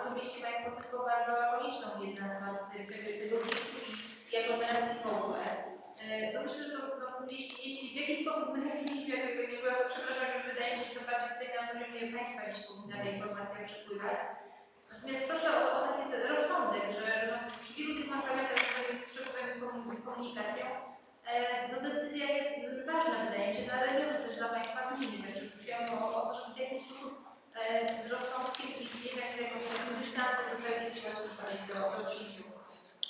Oczywiście Państwo tylko bardzo lakoniczną wiedzę na temat tego, tego jako narracji w ogóle. E, no myślę, że to, no, jeśli, jeśli w jakiś sposób my zaczęliśmy jako nie była, to przepraszam, że wydaje mi się, że to bardziej tutaj na poziomie Państwa niż powinna ta informacja przepływać. Natomiast proszę o, o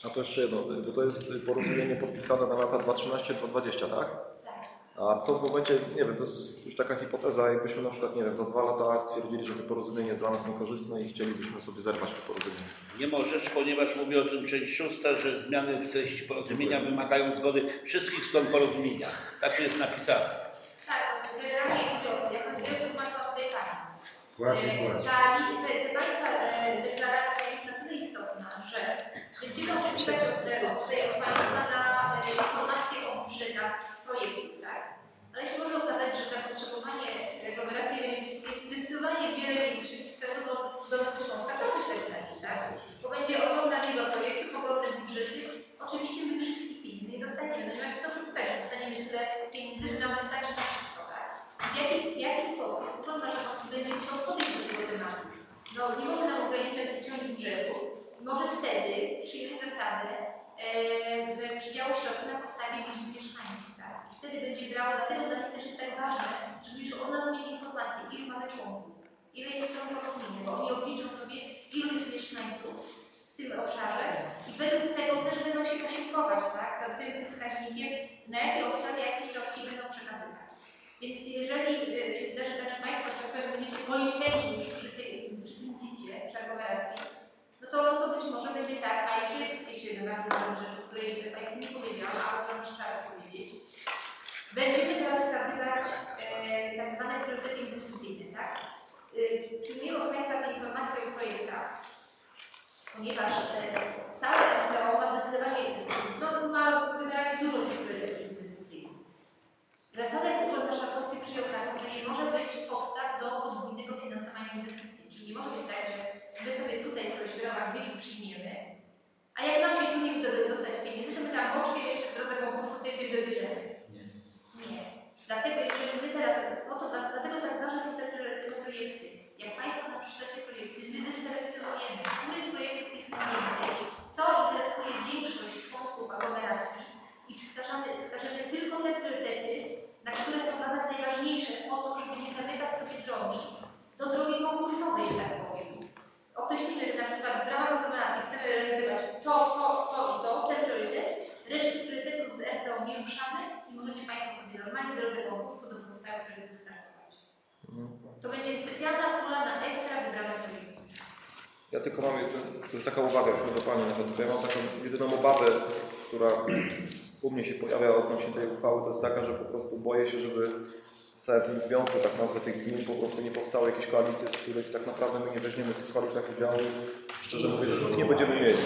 A to jeszcze jedno, bo to jest porozumienie podpisane na lata 2013-2020, tak? A co w momencie, nie wiem, to jest już taka hipoteza, jakbyśmy na przykład, nie wiem, to dwa lata stwierdzili, że to porozumienie jest dla nas niekorzystne i chcielibyśmy sobie zerwać to porozumienie. Nie możesz, ponieważ mówi o tym część szósta, że zmiany w treści porozumienia Dziękuję. wymagają zgody wszystkich stron porozumienia. Tak jest napisane. Tak, generalnie jako dyrektor masz tutaj kartę. Właśnie, właśnie. Dali, gdzie nastąpiła ekspansja na e, informacje o budżetach projektów, tak? Ale się może okazać, że tak zapotrzebowanie aglomeracyjne ile jest stron bo Oni obliczą sobie, ilu jest mieszkańców w tym obszarze i według tego też będą się posiłkować, tak, tym wskaźnikiem, na jakie obszary, jakie środki będą przekazywać. Więc jeżeli e, się zdarzy tak, że Państwo, że będziecie policzeni już przy tym, przy przy aglomeracji, no to, to być może będzie tak, a jeszcze, jeszcze jedna bardzo ważna rzecz, o której Państwu nie powiedziałam, ale to muszę powiedzieć. Będzie 你把手再给我。Jest taka, że po prostu boję się, żeby w tym związku, tak nazwę tych gmin, po prostu nie powstały jakieś koalicje, z których tak naprawdę my nie weźmiemy w tych koalicjach udziału. Szczerze mówiąc, nic nie będziemy mieć.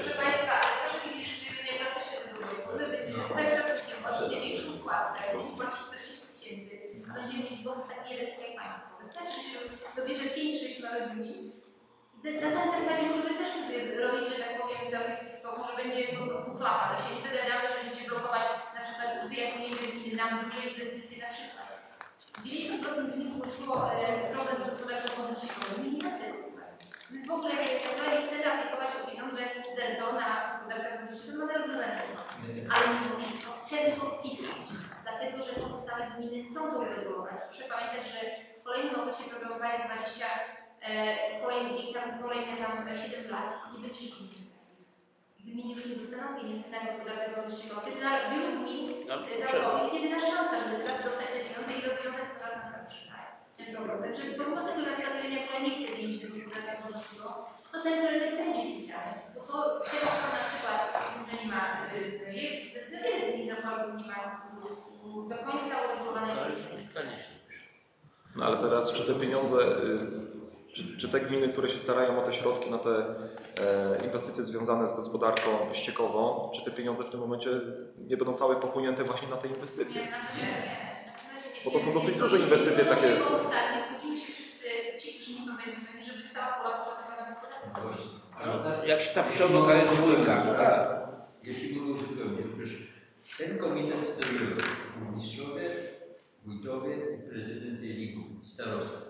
Proszę Państwa, ale proszę widzieć, że nie praktycznie tego roku. My będziemy z tak wszystkim właśnie większą składkę, będzie płacić 40 tysięcy, a będziemy mieć głos taki jeden jak Państwo. Wystarczy, że się dobierze 5-6 małych gmin. I Na tej zasadzie możemy też sobie robić, że tak powiem, zamiast może będzie po prostu klapa, ale się nie dogadamy, że będziecie blokować na przykład wyjaśnienie gminy nam duże inwestycje na przykład. 90% gmin zgłosiło e, problem z gospodarką wodno-ściekową. My nie ma tego problemu. My w ogóle jak ewentualnie chcemy aplikować o pieniądze z ZERDO na gospodarkę wodno-ściekową, mamy rozwiązane problem. Ale mimo wszystko chcemy to wpisać, dlatego że pozostałe gminy chcą to uregulować. Proszę pamiętać, że w kolejnym okresie programowania 20, e, kolejny, tam, kolejne tam 7 lat nie będzie żadnych Gminy już nie dostaną pieniędzy na gospodarkę wodno-ściekową. Dla wielu gmin No, e, zawodowych jest jedyna szansa, żeby teraz dostać te pieniądze i rozwiązać coraz następszy ten problem. Także pomimo tego, że na terenie która nie chce pieniędzy do gospodarki to ten priorytet będzie wpisany. Bo to tego, co na przykład, że nie ma, y, jest zdecydowanie gmin zawodowych nie ma do końca No ale teraz, czy te pieniądze, y, czy, czy te gminy, które się starają o te środki na te e, inwestycje związane z gospodarką ściekową, czy te pieniądze w tym momencie nie będą całe pochłonięte właśnie na te inwestycje? Bo to są dosyć duże inwestycje takie. Nie. Jak się tam przemoga jest dwójka, tak. Jeśli mogę otóż ten komitet sterujący, burmistrzowie, wójtowie i prezydent Jelików, starosta,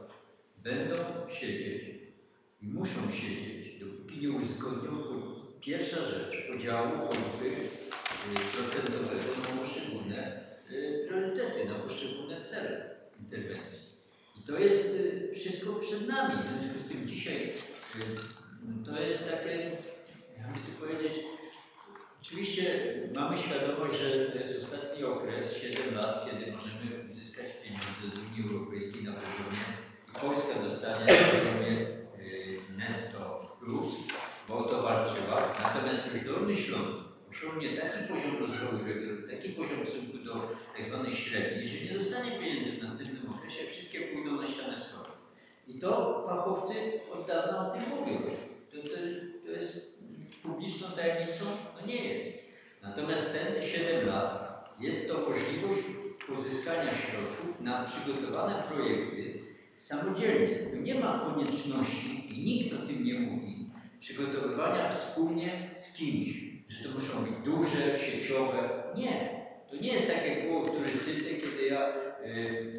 będą siedzieć i muszą siedzieć, dopóki nie uzgodnią pierwsza rzecz podziału grupy y, procentowego na poszczególne y, priorytety, na poszczególne cele interwencji. I to jest y, wszystko przed nami. W związku z tym dzisiaj to jest takie, jakby to powiedzieć, Oczywiście mamy świadomość, że to jest ostatni okres, 7 lat, kiedy możemy uzyskać pieniądze z Unii Europejskiej na poziomie i Polska dostanie na poziomie y, netto plus, bo o to walczyła. Natomiast już Dolny Śląsk osiągnie taki poziom rozwoju taki poziom w stosunku do tzw. średniej, że nie dostanie pieniędzy w następnym okresie, wszystkie pójdą na ścianę wschodnią. I to fachowcy od dawna o tym mówią. To, to, to jest publiczną tajemnicą? No nie jest. Natomiast ten 7 lat jest to możliwość pozyskania środków na przygotowane projekty samodzielnie. Tu nie ma konieczności i nikt o tym nie mówi, przygotowywania wspólnie z kimś, że to muszą być duże, sieciowe. Nie. To nie jest tak jak było w turystyce, kiedy ja y,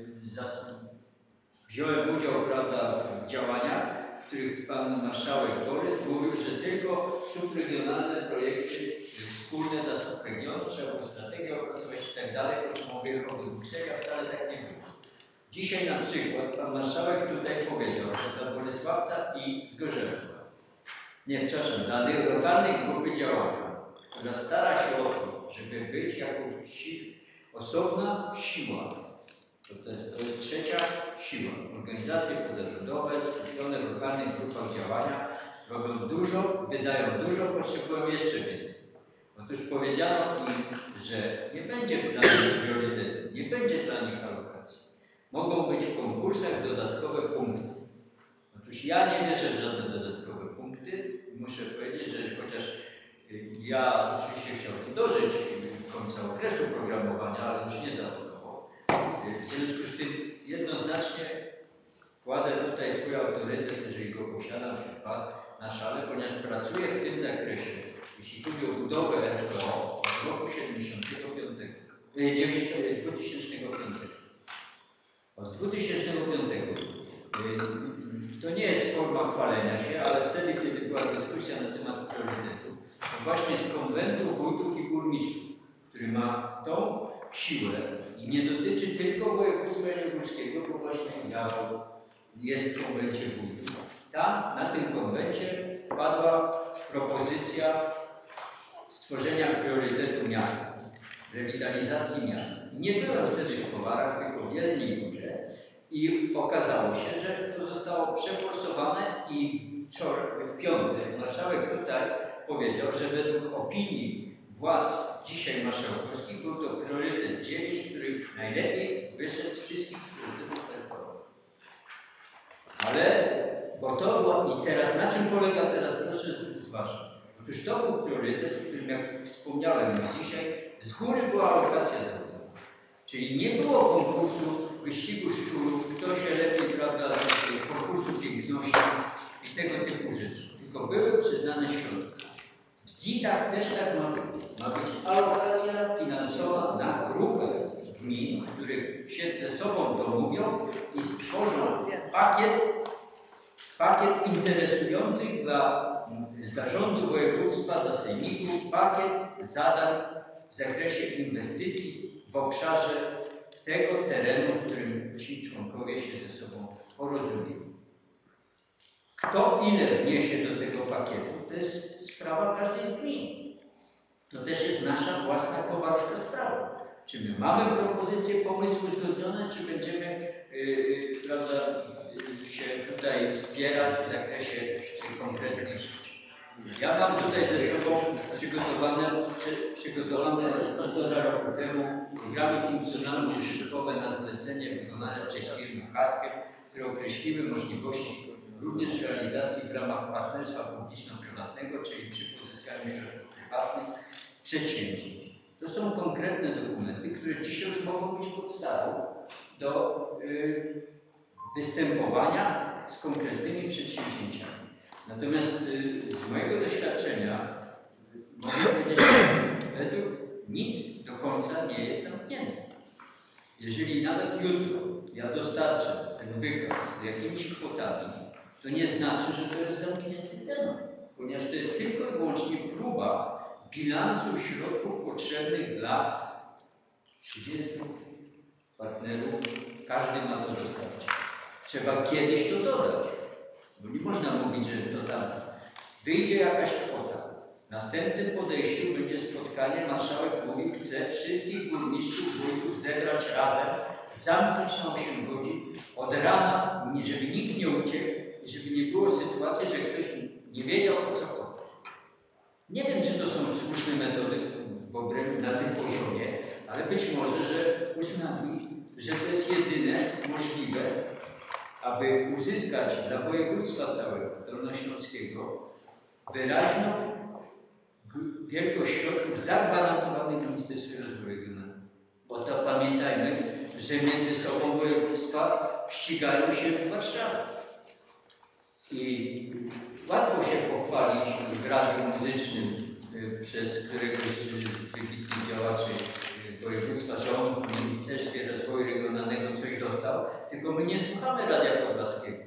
wziąłem udział prawda, w działaniach, w których pan marszałek Borys mówił, że tylko subregionalne projekty wspólne dla subregionu, trzeba było strategię opracować i tak dalej, po czym Brukseli, a wcale tak nie było. Dzisiaj na przykład pan marszałek tutaj powiedział, że dla Bolesławca i Zgorzelca, nie, przepraszam, dla lokalnej grupy działania, która stara się o to, żeby być jako si osobna siła, to, to, jest, to jest trzecia siła. Organizacje pozarządowe skupione w lokalnych grupach działania robią dużo, wydają dużo, potrzebują jeszcze więcej. Otóż powiedziano im, że nie będzie dla nich priorytetu, nie będzie dla nich alokacji. Mogą być w konkursach dodatkowe punkty. Otóż ja nie wierzę w żadne dodatkowe punkty muszę powiedzieć, że chociaż y, ja oczywiście chciałbym dożyć y, końca okresu programowania, ale już nie zawodowo. Y, W związku z tym jednoznacznie kładę tutaj swój autorytet, jeżeli go posiadam wśród Was, na szale, ponieważ pracuję w tym zakresie, jeśli chodzi o budowę Yy, to nie jest forma chwalenia się, ale wtedy, kiedy była dyskusja na temat priorytetów, to właśnie z konwentu wójtów i burmistrzów, który ma tą siłę i nie dotyczy tylko województwa jeleniogórskiego, bo właśnie ja jest w konwencie wójtów. Tam, na tym konwencie padła propozycja stworzenia priorytetu miasta, rewitalizacji miasta. Nie tylko wtedy w Kowarach, tylko w Jeleni i okazało się, że to zostało przeforsowane i wczoraj, w piątek, marszałek tutaj powiedział, że według opinii władz dzisiaj marszałkowskich był to priorytet 9, który najlepiej wyszedł z wszystkich priorytetów reformy. Ale, bo to było, i teraz na czym polega teraz, proszę zważyć. Otóż to był priorytet, w którym, jak wspomniałem już dzisiaj, z góry była alokacja zawodowa. Czyli nie było konkursu wyścigu szczurów, kto się lepiej, prawda, konkursu piękności i tego typu rzeczy. Tylko były przyznane środki. W ZIT-ach też tak ma być. Ma być alokacja finansowa na grupę gmin, których się ze sobą domówią i stworzą pakiet, pakiet interesujących dla zarządu województwa, dla sejmików, pakiet zadań w zakresie inwestycji w obszarze tego terenu, w którym ci członkowie się ze sobą porozumieją. Kto ile wniesie do tego pakietu, to jest sprawa każdej z gmin. To też jest nasza własna kowalska sprawa. Czy my mamy propozycje, pomysły uzgodnione, czy będziemy yy, prawda, yy, się tutaj wspierać w zakresie konkretnych. Ja mam tutaj ze sobą przygotowane, przy, przygotowane półtora roku temu programy funkcjonalne i szyfrowe na zlecenie wykonane przez firmę Haskiem, które określiły możliwości również realizacji w ramach partnerstwa publiczno-prywatnego, czyli przy pozyskaniu środków prywatnych przedsięwzięć. To są konkretne dokumenty, które dzisiaj już mogą być podstawą do y, występowania z konkretnymi przedsięwzięciami. Natomiast y, z mojego doświadczenia mogę powiedzieć, że według nic do końca nie jest zamknięte. Jeżeli nawet jutro ja dostarczę ten wykaz z jakimiś kwotami, to nie znaczy, że to jest zamknięty temat, ponieważ to jest tylko i wyłącznie próba bilansu środków potrzebnych dla 30 partnerów. Każdy ma to dostarczyć. Trzeba kiedyś to dodać, nie można mówić, że to tam wyjdzie jakaś kwota. W następnym podejściu będzie spotkanie, marszałek mówi, chce wszystkich burmistrzów, wójtów zebrać razem, zamknąć na 8 godzin, od rana, żeby nikt nie uciekł i żeby nie było sytuacji, że ktoś nie wiedział o co chodzi. Nie wiem, czy to są słuszne metody w obrębie na tym poziomie, ale być może, że uznali, że to jest jedyne możliwe, aby uzyskać dla województwa całego dolnośląskiego wyraźną wielkość środków zagwarantowanych Ministerstwie Rozwoju Regionalnego. Bo to pamiętajmy, że między sobą województwa ścigają się w Warszawie. I łatwo się pochwalić w radiu muzycznym y, przez któregoś z wybitnych działaczy województwa, on w Ministerstwie Rozwoju Regionalnego tylko my nie słuchamy Radia Podlaskiego.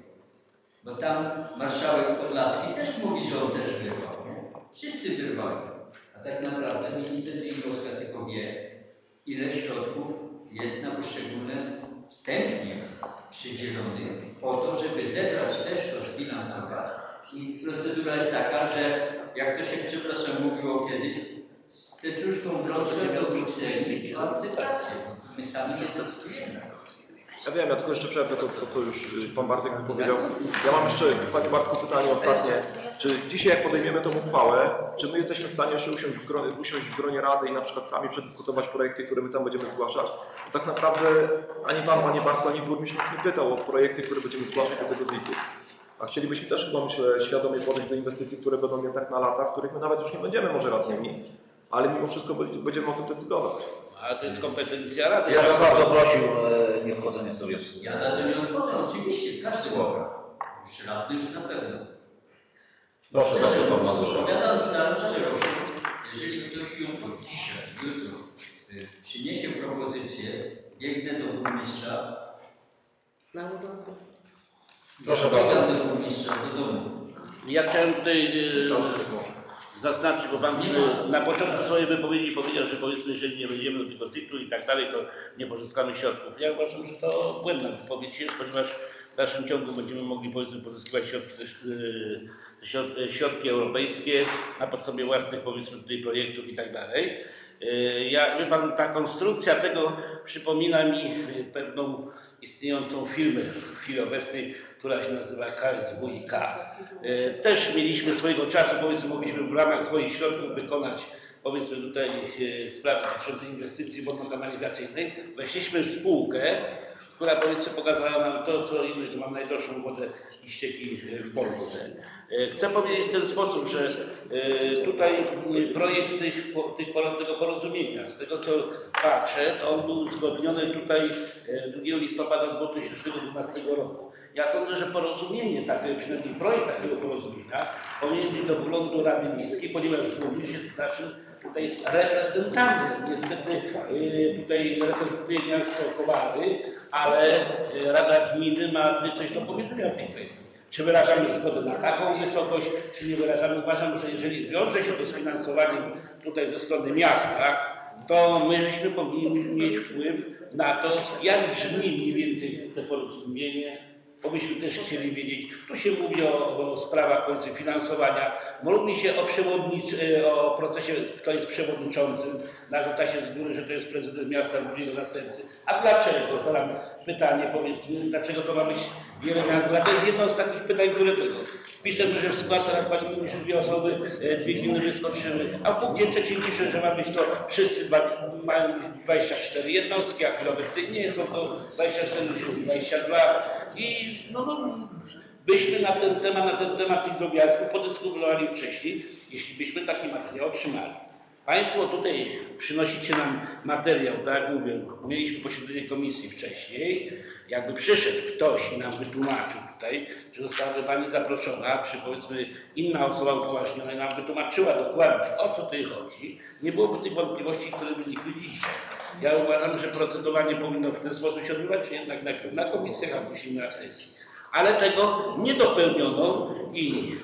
Bo tam marszałek Podlaski też mówi, że on też wyrwał. Nie? Wszyscy wyrwali. A tak naprawdę minister Winkowska tylko wie, ile środków jest na poszczególne wstępnie przydzielonych po to, żeby zebrać też to zbilansować. I procedura jest taka, że jak to się, przepraszam, mówiło kiedyś, z teczuszką drożdżę do Brukseli i akceptację. My sami nie decydujemy. Ja wiem, ja tylko jeszcze przerwę to, to co już y, Pan Bartek powiedział. Ja mam jeszcze, Panie Bartku, pytanie ostatnie. Czy dzisiaj jak podejmiemy tą uchwałę, czy my jesteśmy w stanie jeszcze usiąść w, gronie, usiąść w gronie Rady i na przykład sami przedyskutować projekty, które my tam będziemy zgłaszać? Bo tak naprawdę ani Pan, ani Bartku, ani Burmistrz nic nie pytał o projekty, które będziemy zgłaszać do tego ZIT-u. A chcielibyśmy też chyba, myślę, świadomie podejść do inwestycji, które będą jednak na lata, w których my nawet już nie będziemy może radnymi, ale mimo wszystko będziemy o tym decydować. Ale to jest kompetencja Rady. Ja bym bardzo prosił e, nie wchodzenie sobie w Ja na to nie odpowiem, oczywiście, każdy może. Już radny już na pewno. Proszę bardzo, Pan Mazurek. Odpowiadam z szczerością, jeżeli ktoś jutro, dzisiaj, jutro y, przyniesie propozycję, biegnę do burmistrza, Na Lubawku. Proszę bardzo. do burmistrza do domu. Ja chciałem tutaj e, zaznaczyć, bo Pan na początku swojej wypowiedzi powiedział, że powiedzmy, że nie będziemy do tego cyklu i tak dalej, to nie pozyskamy środków. Ja uważam, że to błędna wypowiedź ponieważ w dalszym ciągu będziemy mogli powiedzmy pozyskiwać środki, też, e, e, środki europejskie na podstawie własnych powiedzmy tutaj projektów i tak dalej. E, Ja, wie Pan, ta konstrukcja tego przypomina mi pewną istniejącą firmę w chwili obecnej, która się nazywa KSWiK. E, Też mieliśmy swojego czasu, powiedzmy, mogliśmy w ramach swoich środków wykonać powiedzmy tutaj e, sprawy dotyczące inwestycji wodno-kanalizacyjnych. Weszliśmy w spółkę, która powiedzmy pokazała nam to, co innych, że mam najdroższą wodę i ścieki e, w Polsce. Chcę powiedzieć w ten sposób, że tutaj projekt tych, tych, tego porozumienia, z tego co patrzę, on był uzgodniony tutaj e, 2 listopada 2012 roku. Ja sądzę, że porozumienie, takie, przynajmniej projekt takiego porozumienia powinien być do wglądu Rady Miejskiej, ponieważ burmistrz jest naszym tutaj jest reprezentantem. Niestety e, tutaj reprezentuje miasto Kowary, ale e, Rada Gminy ma coś do powiedzenia w tej kwestii. Czy wyrażamy zgodę na taką wysokość, czy nie wyrażamy? Uważam, że jeżeli wiąże się to z finansowaniem tutaj ze strony miasta, to my żeśmy powinni mieć wpływ na to, jak brzmi mniej więcej to porozumienie, bo myśmy też chcieli wiedzieć, tu się mówi o, o sprawach powiedzmy finansowania, mówi się o, e, o procesie, kto jest przewodniczącym, narzuca się z góry, że to jest prezydent miasta lub jego następcy. A dlaczego? Zadam pytanie, powiedzmy, dlaczego to ma być wiele To jest jedno z takich pytań, które tego. Piszemy, że w skład teraz pani mówi, że dwie osoby, e, dwie gminy wyskoczyły, a w punkcie trzecim pisze, że ma być to wszyscy mają być 24 jednostki, a obecnej nie są to 24, już jest 22 i no, no byśmy na ten temat, na ten temat tych drobiazgów podyskutowali wcześniej, jeśli byśmy taki materiał otrzymali. Państwo tutaj przynosicie nam materiał, tak jak mówię, mieliśmy posiedzenie komisji wcześniej, jakby przyszedł ktoś i nam wytłumaczył tutaj, że została Pani zaproszona, czy powiedzmy inna osoba upoważniona i nam wytłumaczyła dokładnie o co tutaj chodzi, nie byłoby tych wątpliwości, które wynikły dzisiaj. Ja uważam, że procedowanie powinno w ten sposób się odbywać, czy jednak na komisjach, a później na sesji. Ale tego nie dopełniono i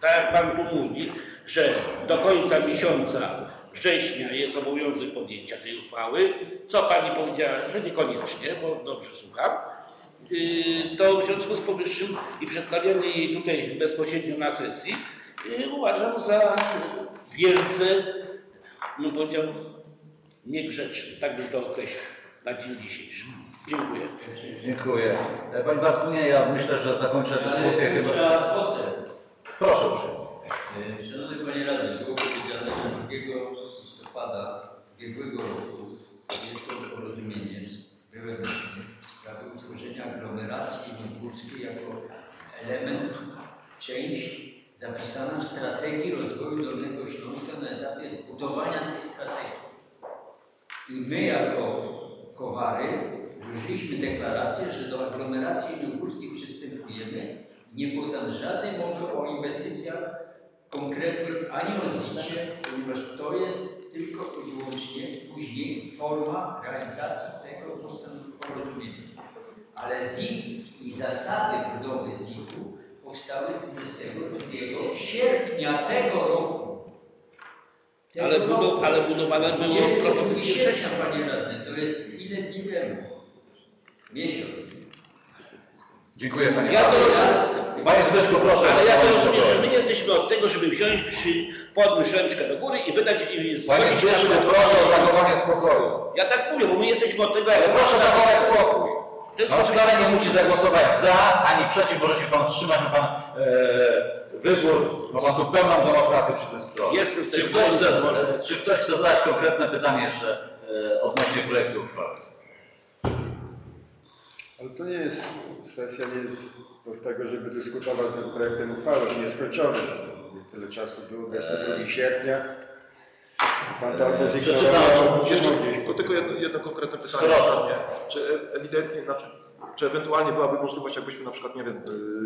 tak jak Pan tu mówi, że do końca miesiąca września jest obowiązek podjęcia tej uchwały, co Pani powiedziała, że niekoniecznie, bo dobrze słucham, Yy, to w związku z powyższym i przedstawianie jej tutaj bezpośrednio na sesji yy, uważam za wielce, no powiedział, niegrzeczny, tak bym to określił na dzień dzisiejszy. Dziękuję. Dziękuję. E, Panie Bartku, nie, ja myślę, że zakończę dyskusję chyba. Proszę uprzejmie. E, Szanowny Panie Radny, było powiedziane, że 2 listopada ubiegłego roku podjęto porozumienie z byłem w sprawie utworzenia aglomeracji górskiej jako element, część zapisana w strategii rozwoju Dolnego Śląska na etapie budowania tej strategii. I my jako Kowary złożyliśmy deklarację, że do aglomeracji górskiej przystępujemy. Nie było tam żadnej mowy o inwestycjach konkretnych ani o ZIT-ie, ponieważ to jest tylko i wyłącznie później forma realizacji tego postanowienia porozumienia. Ale ZIT i zasady budowy ZIT-u powstały 22 sierpnia tego roku. Tego Ale, roku. ale budowane było 22 propozycje sierpnia, panie radny, to jest ile dni temu? Miesiąc. Dziękuję Panie Ja to. Panie Zbyszku, proszę. Ale ja to rozumiem, że my jesteśmy od tego, żeby wziąć, przy, podnieść ręczkę do góry i wydać i Panie zgodzić na- proszę o zachowanie spokoju. Ja tak mówię, bo my jesteśmy od tego, Ale proszę zachować spokój. Ten Pan wcale nie musi zagłosować za, ani przeciw, może się Pan wstrzymać, ma Pan e, wybór, ma Pan tu pełną demokrację przy tym stronie. Jestem Czy ktoś, chce, zgodzie. czy ktoś chce zadać konkretne pytanie jeszcze e, odnośnie projektu uchwały? Ale to nie jest, sesja nie jest do tego, żeby dyskutować nad projektem uchwały, w nieskończonym. Tyle czasu było, 22 sierpnia. Pan to albo Przeczytam. zignorował, Jeszcze albo gdzieś to tylko jedno, jedno konkretne pytanie Proszę. Czy ewidentnie, znaczy, czy ewentualnie byłaby możliwość, jakbyśmy na przykład, nie wiem,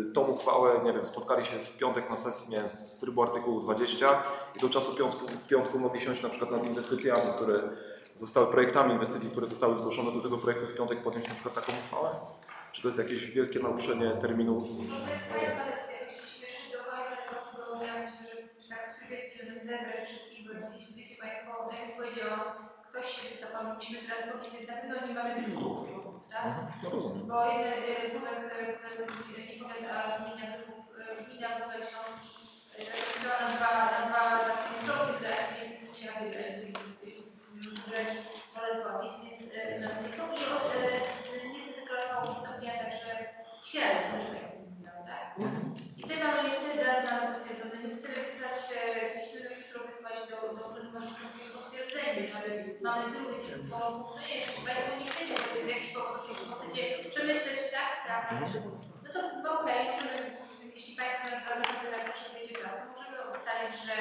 y, tą uchwałę, nie wiem, spotkali się w piątek na sesji, nie wiem, z trybu artykułu 20 i do czasu piątku, w piątku mogli siąść na przykład nad inwestycjami, które zostały, projektami inwestycji, które zostały zgłoszone do tego projektu w piątek podjąć na przykład taką uchwałę? Czy to jest jakieś wielkie naruszenie terminu? No to jest Państwa decyzja, jak się śpieszy do końca tego, bo ja myślę, że tak w trybie pilnym zebrać wszystkich, bo jakieś, wiecie Państwo, tak jak powiedziałam, ktoś się wycofał, musimy teraz powiedzieć, na pewno nie mamy tych dwóch tak? No rozumiem. Bo jeden y, wózek, y, nie powiem, a gmina y, gmina Wózek y, zarejestrowała na dwa, na dwa takie drogi, które jest musiała wybrać, zbrani Bolesławiec, więc y, na tylko i od, y, niestety klasa udostępnia także świat, też Państwo mówiłam, tak? I tutaj mamy niestety dane mamy potwierdzone, my chcemy wysłać, e, chcieliśmy do jutro wysłać do, do Urzędu Marszałkowskiego potwierdzenie, ale mamy drugi członków, no nie, jeśli Państwo nie chcecie, to jest jakiś powód, jeśli chcecie tak sprawę, no to no okej, możemy, jeśli Państwo naprawdę sobie tak potrzebujecie czasu, możemy ustalić, że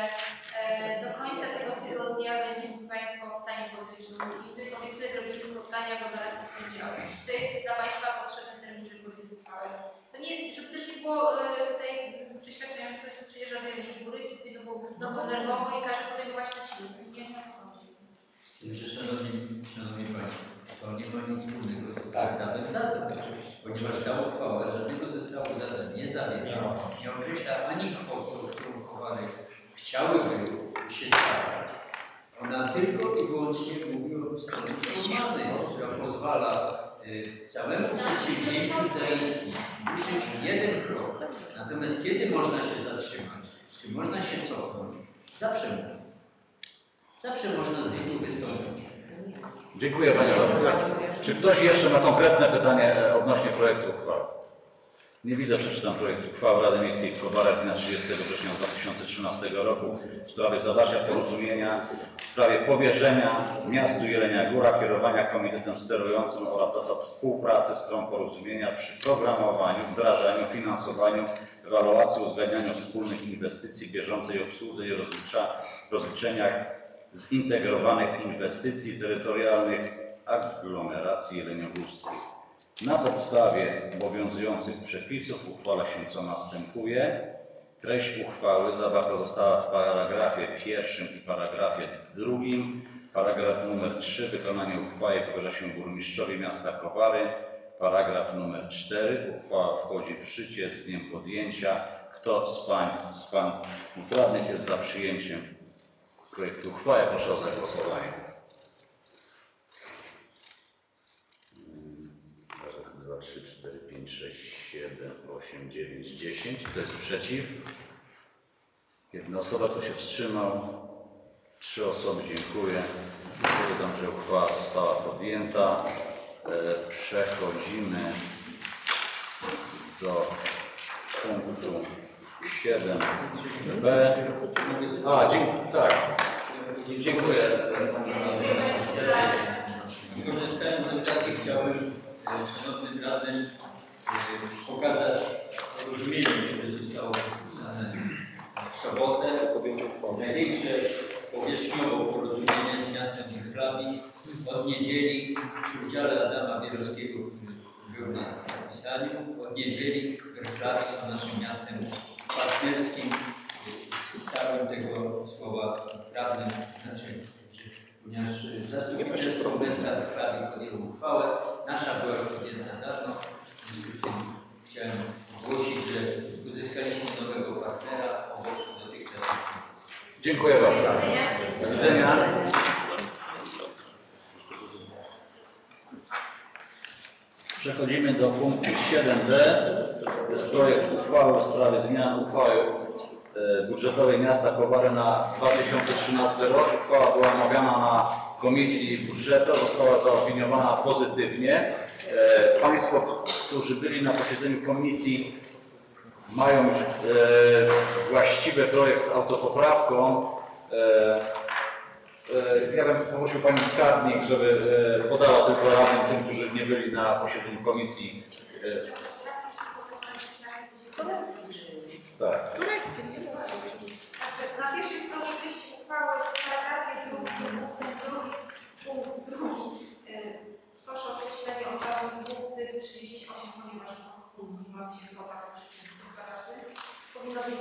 e, do końca tego tygodnia będziemy Państwo w stanie powiedzieć, że my powiedzmy zrobili spotkania w operacji w poniedziałek. Czy to jest dla Państwa potrzebny termin, żeby podjąć uchwałę? To nie, żeby też nie było e, tutaj przeświadczenia, że ktoś przyjeżdża w jednej góry, no bo, no bo nerwowo i każe podejmować te siły. Nie, nie o szanowni, szanowni Państwo, to nie ma nic wspólnego z zestawem zadań, ponieważ ta uchwała żadnego zestawu zadań nie zawiera, nie określa ani kwoty, o którą chowany chciałyby się starać. Ona tylko i wyłącznie mówi o ustaleniu formalnej, która pozwala y, całemu przedsięwzięciu zaistnieć, ruszyć jeden krok. Natomiast kiedy można się zatrzymać, czy można się cofnąć, zawsze można. Zawsze można z niego wystąpić. Dziękuję Panie Radny. Czy ktoś jeszcze ma konkretne pytanie odnośnie projektu uchwały? Nie widzę, przeczytam projekt uchwały Rady Miejskiej w Kowarach z dnia 30 września 2013 roku w sprawie zawarcia porozumienia w sprawie powierzenia miastu Jelenia Góra kierowania komitetem sterującym oraz zasad współpracy stron porozumienia przy programowaniu, wdrażaniu, finansowaniu, ewaluacji, uzgadnianiu wspólnych inwestycji, bieżącej obsłudze i rozlicza, rozliczeniach zintegrowanych inwestycji terytorialnych aglomeracji jeleniogórskiej. Na podstawie obowiązujących przepisów uchwala się co następuje. Treść uchwały zawarta została w paragrafie pierwszym i paragrafie drugim. Paragraf numer 3. Wykonanie uchwały powierza się burmistrzowi miasta Kowary. Paragraf numer 4. Uchwała wchodzi w życie z dniem podjęcia. Kto z pań, z panów radnych jest za przyjęciem projektu uchwały? Proszę o zagłosowanie. Raz, dwa, trzy, cztery, pięć, sześć, siedem, osiem, dziewięć, dziesięć. Kto jest przeciw? Jedna osoba, kto się wstrzymał? Trzy osoby, dziękuję. Stwierdzam, że uchwała została podjęta. E, Przechodzimy do punktu 7b. A, dziękuję. Tak. Dziękuję. Korzystając z okazji chciałbym szanownym e, pokazać porozumienie, które zostało podpisane w sobotę. Największe powierzchniowo porozumienie z miastem Wrocławic od niedzieli przy udziale Adama Bierowskiego, który był na podpisaniu. Od niedzieli Wrocławic są naszym miastem partnerskim z całym tego słowa prawnym znaczeniu ponieważ zastępicielstwo miasta Wrocławic podjęło uchwałę, nasza była już podjęta dawno, w związku z tym chciałem ogłosić, że uzyskaliśmy nowego partnera obok dotychczasowego. Dziękuję bardzo. Do widzenia. Przechodzimy do punktu 7d. To jest projekt uchwały w sprawie zmian uchwały e, budżetowej miasta Kowary na 2013 rok. Uchwała była omawiana na Komisji Budżetu, została zaopiniowana pozytywnie. E, Państwo, którzy byli na posiedzeniu komisji, mają już e, właściwy projekt z autopoprawką. E, ja bym poprosił Panią Skarbnik, żeby e, podała tylko radnym tym, którzy nie byli na posiedzeniu komisji. E, tak. Na pierwszej stronie treści uchwały w paragrafie drugim, ustęp drugi, punkt drugi, proszę o określenie ostatnich dwóch cyfr 38, ponieważ już mamy się kwota po przeciętnych dwa razy. Powinno być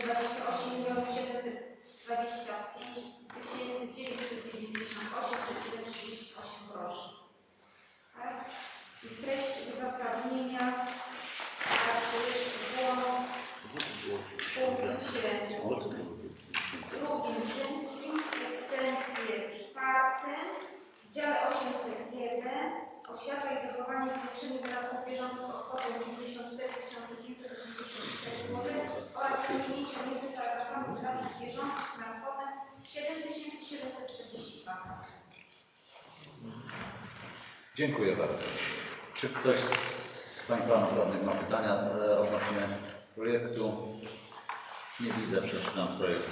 Dziękuję bardzo. Czy ktoś z Pań Panów Radnych ma pytania e, odnośnie projektu? Nie widzę. Przeczytam projekt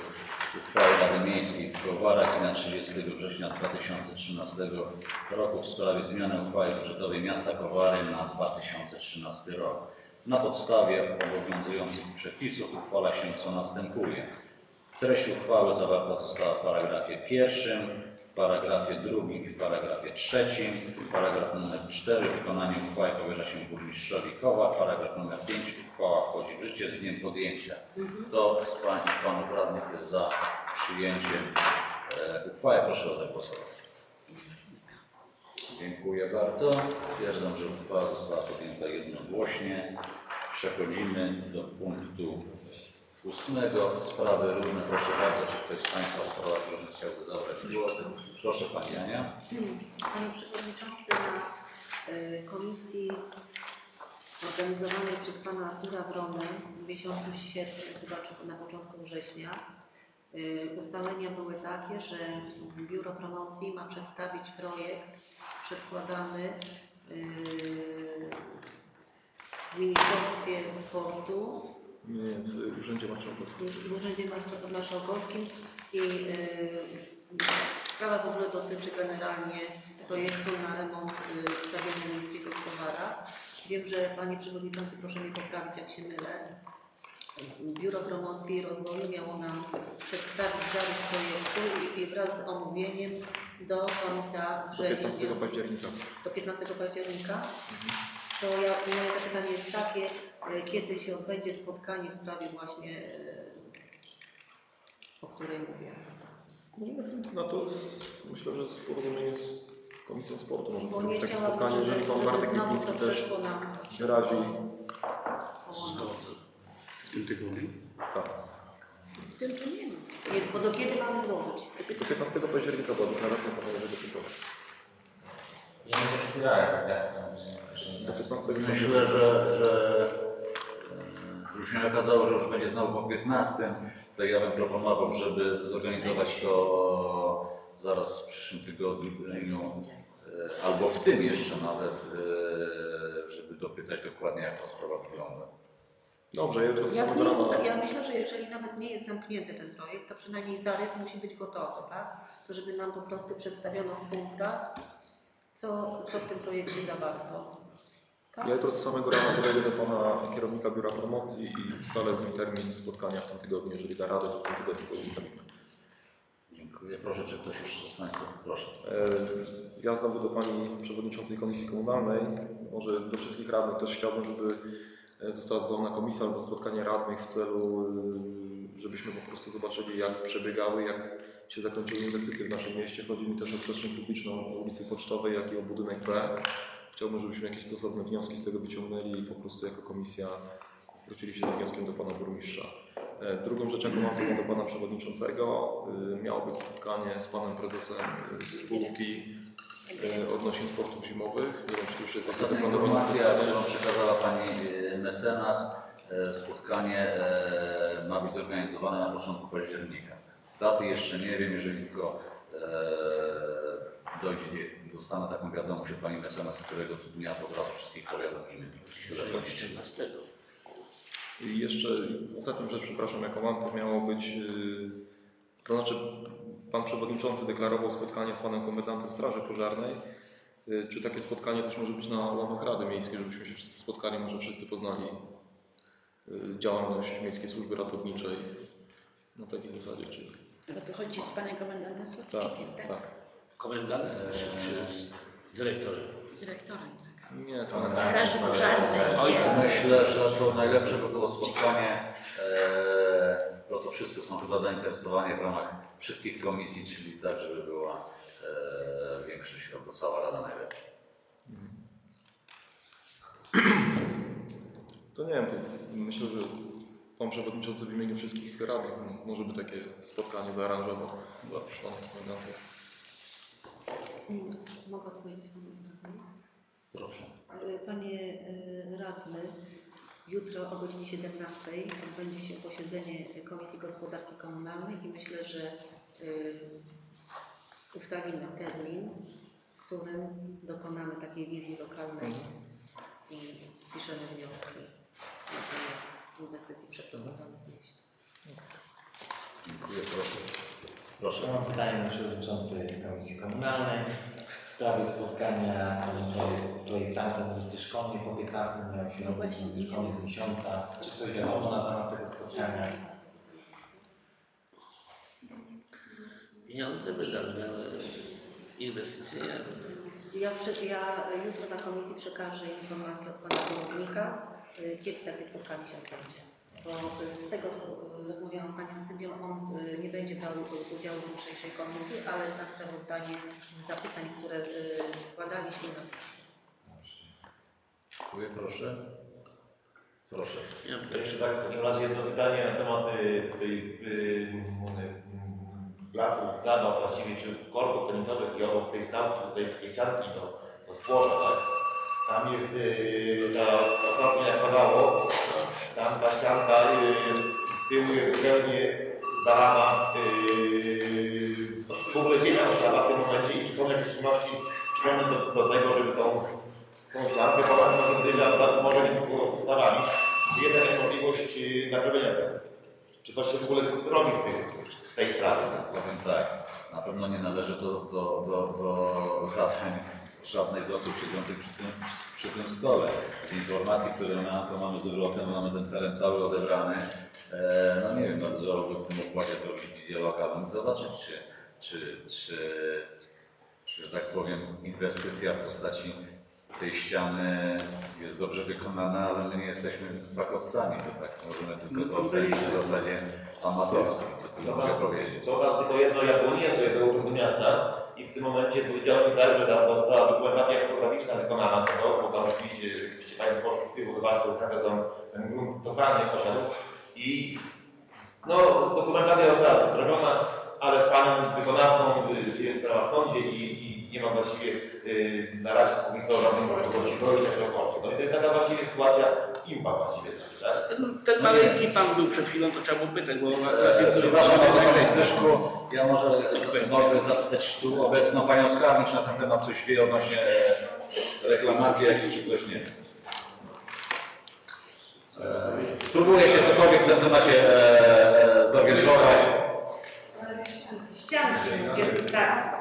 uchwały Rady Miejskiej w Kowarach z dnia 30 września 2013 roku w sprawie zmiany uchwały budżetowej miasta Kowary na 2013 rok. Na podstawie obowiązujących przepisów uchwala się co następuje. Treść uchwały zawarta została w paragrafie pierwszym, paragrafie drugim i w paragrafie trzecim. Paragraf numer 4. Wykonanie uchwały powierza się burmistrzowi Kowa. Paragraf numer 5. Uchwała wchodzi w życie z dniem podjęcia. Kto z pań i z panów radnych jest za przyjęciem e, uchwały? Proszę o zagłosowanie. Dziękuję bardzo. Stwierdzam, że uchwała została podjęta jednogłośnie. Przechodzimy do punktu ósmego. Sprawy różne. Proszę bardzo, czy ktoś z Państwa w sprawach różnych chciałby zabrać głos? Proszę Pani Ania. Panie Przewodniczący, na y, komisji organizowanej przez Pana Artura Wronę w miesiącu sierpniu, chyba na początku września, y, ustalenia były takie, że Biuro Promocji ma przedstawić projekt przedkładany y, w Ministerstwie Sportu w Urzędzie Marszałkowskim. w Urzędzie Marsz- Marszałkowskim i y, sprawa w ogóle dotyczy generalnie projektu na remont y, Stadionu Miejskiego w Kowarach. Wiem, że Panie Przewodniczący, proszę mnie poprawić, jak się mylę. Biuro Promocji i Rozwoju miało nam przedstawić zarys projektu i, wraz z omówieniem do końca Do września. 15 października. Do 15 października. To ja, moje zapytanie jest takie, e, kiedy się odbędzie spotkanie w sprawie właśnie, e, o której mówię. No to myślę, że z porozumieniem z Komisją Sportu możemy Bo zrobić takie spotkanie, żeby, jeżeli Pan Bartek Lipiński też przeszło nam wyrazi. W tym tygodniu? Tak. W tym tu nie ma. Bo do kiedy mamy złożyć? Do 15 października była deklaracja Pana Nowego Ja nie zapisywałem, tak? Do 15 Myślę, że, że e, żeby się okazało, że już będzie znowu po 15, to ja bym proponował, żeby zorganizować to zaraz w przyszłym tygodniu, e, albo w tym jeszcze nawet, e, żeby dopytać dokładnie, jak ta sprawa wygląda. Dobrze, jutro z Ja, jest, ja myślę, że jeżeli nawet nie jest zamknięty ten projekt, to przynajmniej zarys musi być gotowy, tak? To żeby nam po prostu przedstawiono w punktach, co, co w tym projekcie zawarto. Ja jutro z samego rana podejdę do Pana Kierownika Biura Promocji i ustalę z nim termin spotkania w tym tygodniu. Jeżeli da radę, to w tym tygodniu go ustalimy. Dziękuję. Proszę, czy ktoś jeszcze z Państwa? Proszę. E, Ja znowu do Pani Przewodniczącej Komisji Komunalnej. Może do wszystkich radnych też chciałbym, żeby e, została zwołana komisja albo spotkanie radnych w celu, e, żebyśmy po prostu zobaczyli, jak przebiegały, jak się zakończyły inwestycje w naszym mieście. Chodzi mi też o przestrzeń publiczną ulicy Pocztowej, jak i o budynek B. Chciałbym, żebyśmy jakieś stosowne wnioski z tego wyciągnęli i po prostu jako komisja zwrócili się z wnioskiem do Pana Burmistrza. E, Drugą rzecz, jaką mam, to do Pana Przewodniczącego. Y, Miało być spotkanie z Panem Prezesem y, spółki odnośnie sportów zimowych. Nie wiem, czy to już jest zaplanowane informacja, którą przekazała Pani e, mecenas, e, spotkanie e, ma być zorganizowane na początku października. Daty jeszcze nie wiem, jeżeli tylko e, dojdzie, dostanę taką wiadomość od Pani mecenas, którego dnia, to od razu wszystkich powiadomimy. I jeszcze ostatnią rzecz, przepraszam, jaką mam, to miało być, yy, to znaczy Pan Przewodniczący deklarował spotkanie z Panem Komendantem Straży Pożarnej. Yy, Czy takie spotkanie też może być na łamach Rady Miejskiej, żebyśmy się wszyscy spotkali, może wszyscy poznali yy, działalność Miejskiej Służby Ratowniczej na takiej zasadzie, czy... Ale to chodzi z panem komendantem Tak, Słodkikiem, tak? tak. Komendant dyrektorem? Dyrektorem. Nie, z Z Panem Straży Pożarnej. Oj, Myślę, że to najlepsze by było spotkanie, e, bo to wszyscy są chyba zainteresowani w ramach wszystkich komisji, czyli tak, żeby była e, większość albo cała Rada najlepiej. To nie wiem, to myślę, że Pan Przewodniczący w imieniu wszystkich radnych może by takie spotkanie zaaranżował dla. Mm, Mogę odpowiedzieć panu radnemu? Proszę. Panie y, radny, jutro o godzinie 17 odbędzie się posiedzenie Komisji Gospodarki Komunalnej i myślę, że y, ustalimy termin, w którym dokonamy takiej wizji lokalnej i piszemy wnioski na temat inwestycji przeprowadzonych w mieście. Dziękuję. Proszę. Proszę. Mam pytanie do przewodniczącej Komisji Komunalnej w sprawie spotkania z projektantem ulicy Szkolnej po 15 miał się na koniec miesiąca. Czy coś wiadomo na temat tego spotkania? Pieniądze nie wiem. Ja, ja jutro na komisji przekażę informację od pana kierownika, y, kiedy takie spotkanie się odbędzie. Bo y, z tego, co y, rozmawiałam z panią Sylwią, on y, nie będzie brał y, udziału w jutrzejszej komisji, ale na sprawozdanie z zapytań, które y, składaliśmy na Dziękuję. Proszę. Proszę. Ja To tak jeszcze tak w takim razie jedno pytanie na temat y, tej y, placu zabaw właściwie, czy korków tennisowych i obok tej stawki, tutaj takie ścianki do, do spłosza, tak? Tam jest y, ta, ostatnio jak padało, tam ta ścianka y, z tyłu jest zupełnie zalana, y, w ogóle ziemia w tym momencie i jakieś czynności przyczynione do, do tego, żeby tą tą ściankę ponad może może nie było stawali, czy jest jakaś możliwość y, naprawienia tego? Czy coś się w ogóle robi w, w tej sprawie? Powiem tak, na pewno nie należy do, do, do, do zadań żadnej z osób siedzących przy tym, przy tym stole. Z informacji, które mam, to mamy z urlotem, mamy ten teren cały odebrany. E, no nie wiem, należałoby w tym układzie zrobić wizję lokalną i zobaczyć, czy, czy, czy, czy, że tak powiem, inwestycja w postaci tej ściany jest dobrze wykonana, ale my nie jesteśmy fachowcami, to tak możemy tylko to ocenić w zasadzie amatorsko, to tyle mogę powiedzieć. To tam tylko jedno Jabłonie, to Urzędu Miasta i w tym momencie powiedziałem tak, że została dokumentacja fotograficzna wykonana tego, bo tam oczywiście, jeśli Państwo poszli z tyłu, zobaczcie, cały tam ten grunt totalnie posiadł i no dokumentacja została zrobiona, ale z Panem wykonawcą y, jest sprawa w sądzie i, i nie ma właściwie y, na razie póki co żadnej możliwości dojścia do końca. No i to jest taka właściwie sytuacja impa właściwie, tak? Ten maleńki pan był przed chwilą, to trzeba było pytać, bo na, na E, tym Przepraszam bardzo Panie Zbyszku, ja może mogę zapytać tu obecną Panią Skarbnik na ten temat coś wie odnośnie e, reklamacji jakiejś czy coś nie. E, Spróbuję się cokolwiek w tym temacie e, e, zorientować. Ścianki, gdzie tak.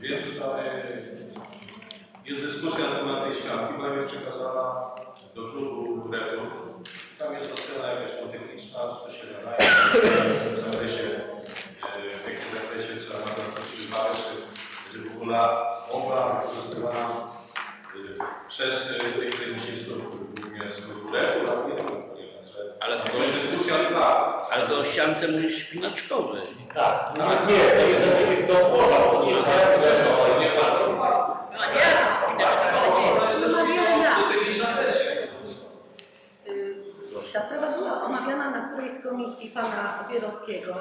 Wiem, że tam jest dyskusja na temat tej ścianki, która jest przekazana do klubu rektor. Tam jest ocena jakaś techniczna, co to się nadaje w zakresie, e, w jakim zakresie trzeba na to zwrócić uwagę, czy, czy w ogóle mogła wykorzystywana e, przez e, tych technicznych głównie z klubu rektor, ale nie Ale to jest dyskusja otwarta. Ale to ściance musi szpinaczkowe. Tak, nawet nie, to jest, to jest do złoża, to nie jest nie bardzo. No nie, spinaczka, ale nie jest. Omawiana. Techniczna też. Y, Ta sprawa była omawiana na którejś z komisji pana Wierowskiego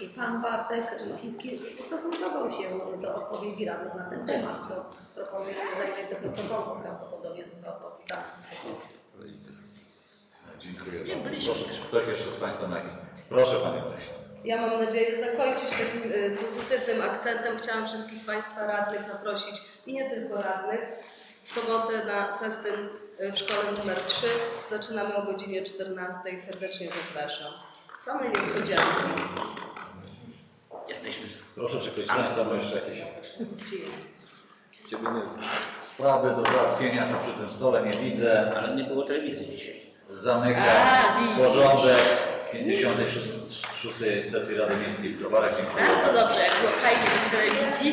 i pan Bartek Chiński ustosunkował się do odpowiedzi radnych na ten temat, co proponuję zajrzeć do protokołu, prawdopodobnie zostało to opisane. Dziękuję bardzo. Proszę, ktoś jeszcze z Państwa jakiś? Proszę Panie Lesie. Ja mam nadzieję zakończyć takim y, pozytywnym akcentem. Chciałam wszystkich Państwa radnych zaprosić i nie tylko radnych w sobotę na festyn w szkole numer 3. Zaczynamy o godzinie 14. Serdecznie zapraszam. Same niespodzianki. Jesteśmy. Proszę, czy ktoś z Państwa ma jeszcze jakieś Ciebie nie sprawy do załatwienia to przy tym stole nie widzę. Ale nie było telewizji dzisiaj. Zamykam A, porządek 56 sesji Rady Miejskiej w Browarach. Dziękuję Bardzo dobrze, jak było fajnie z telewizji.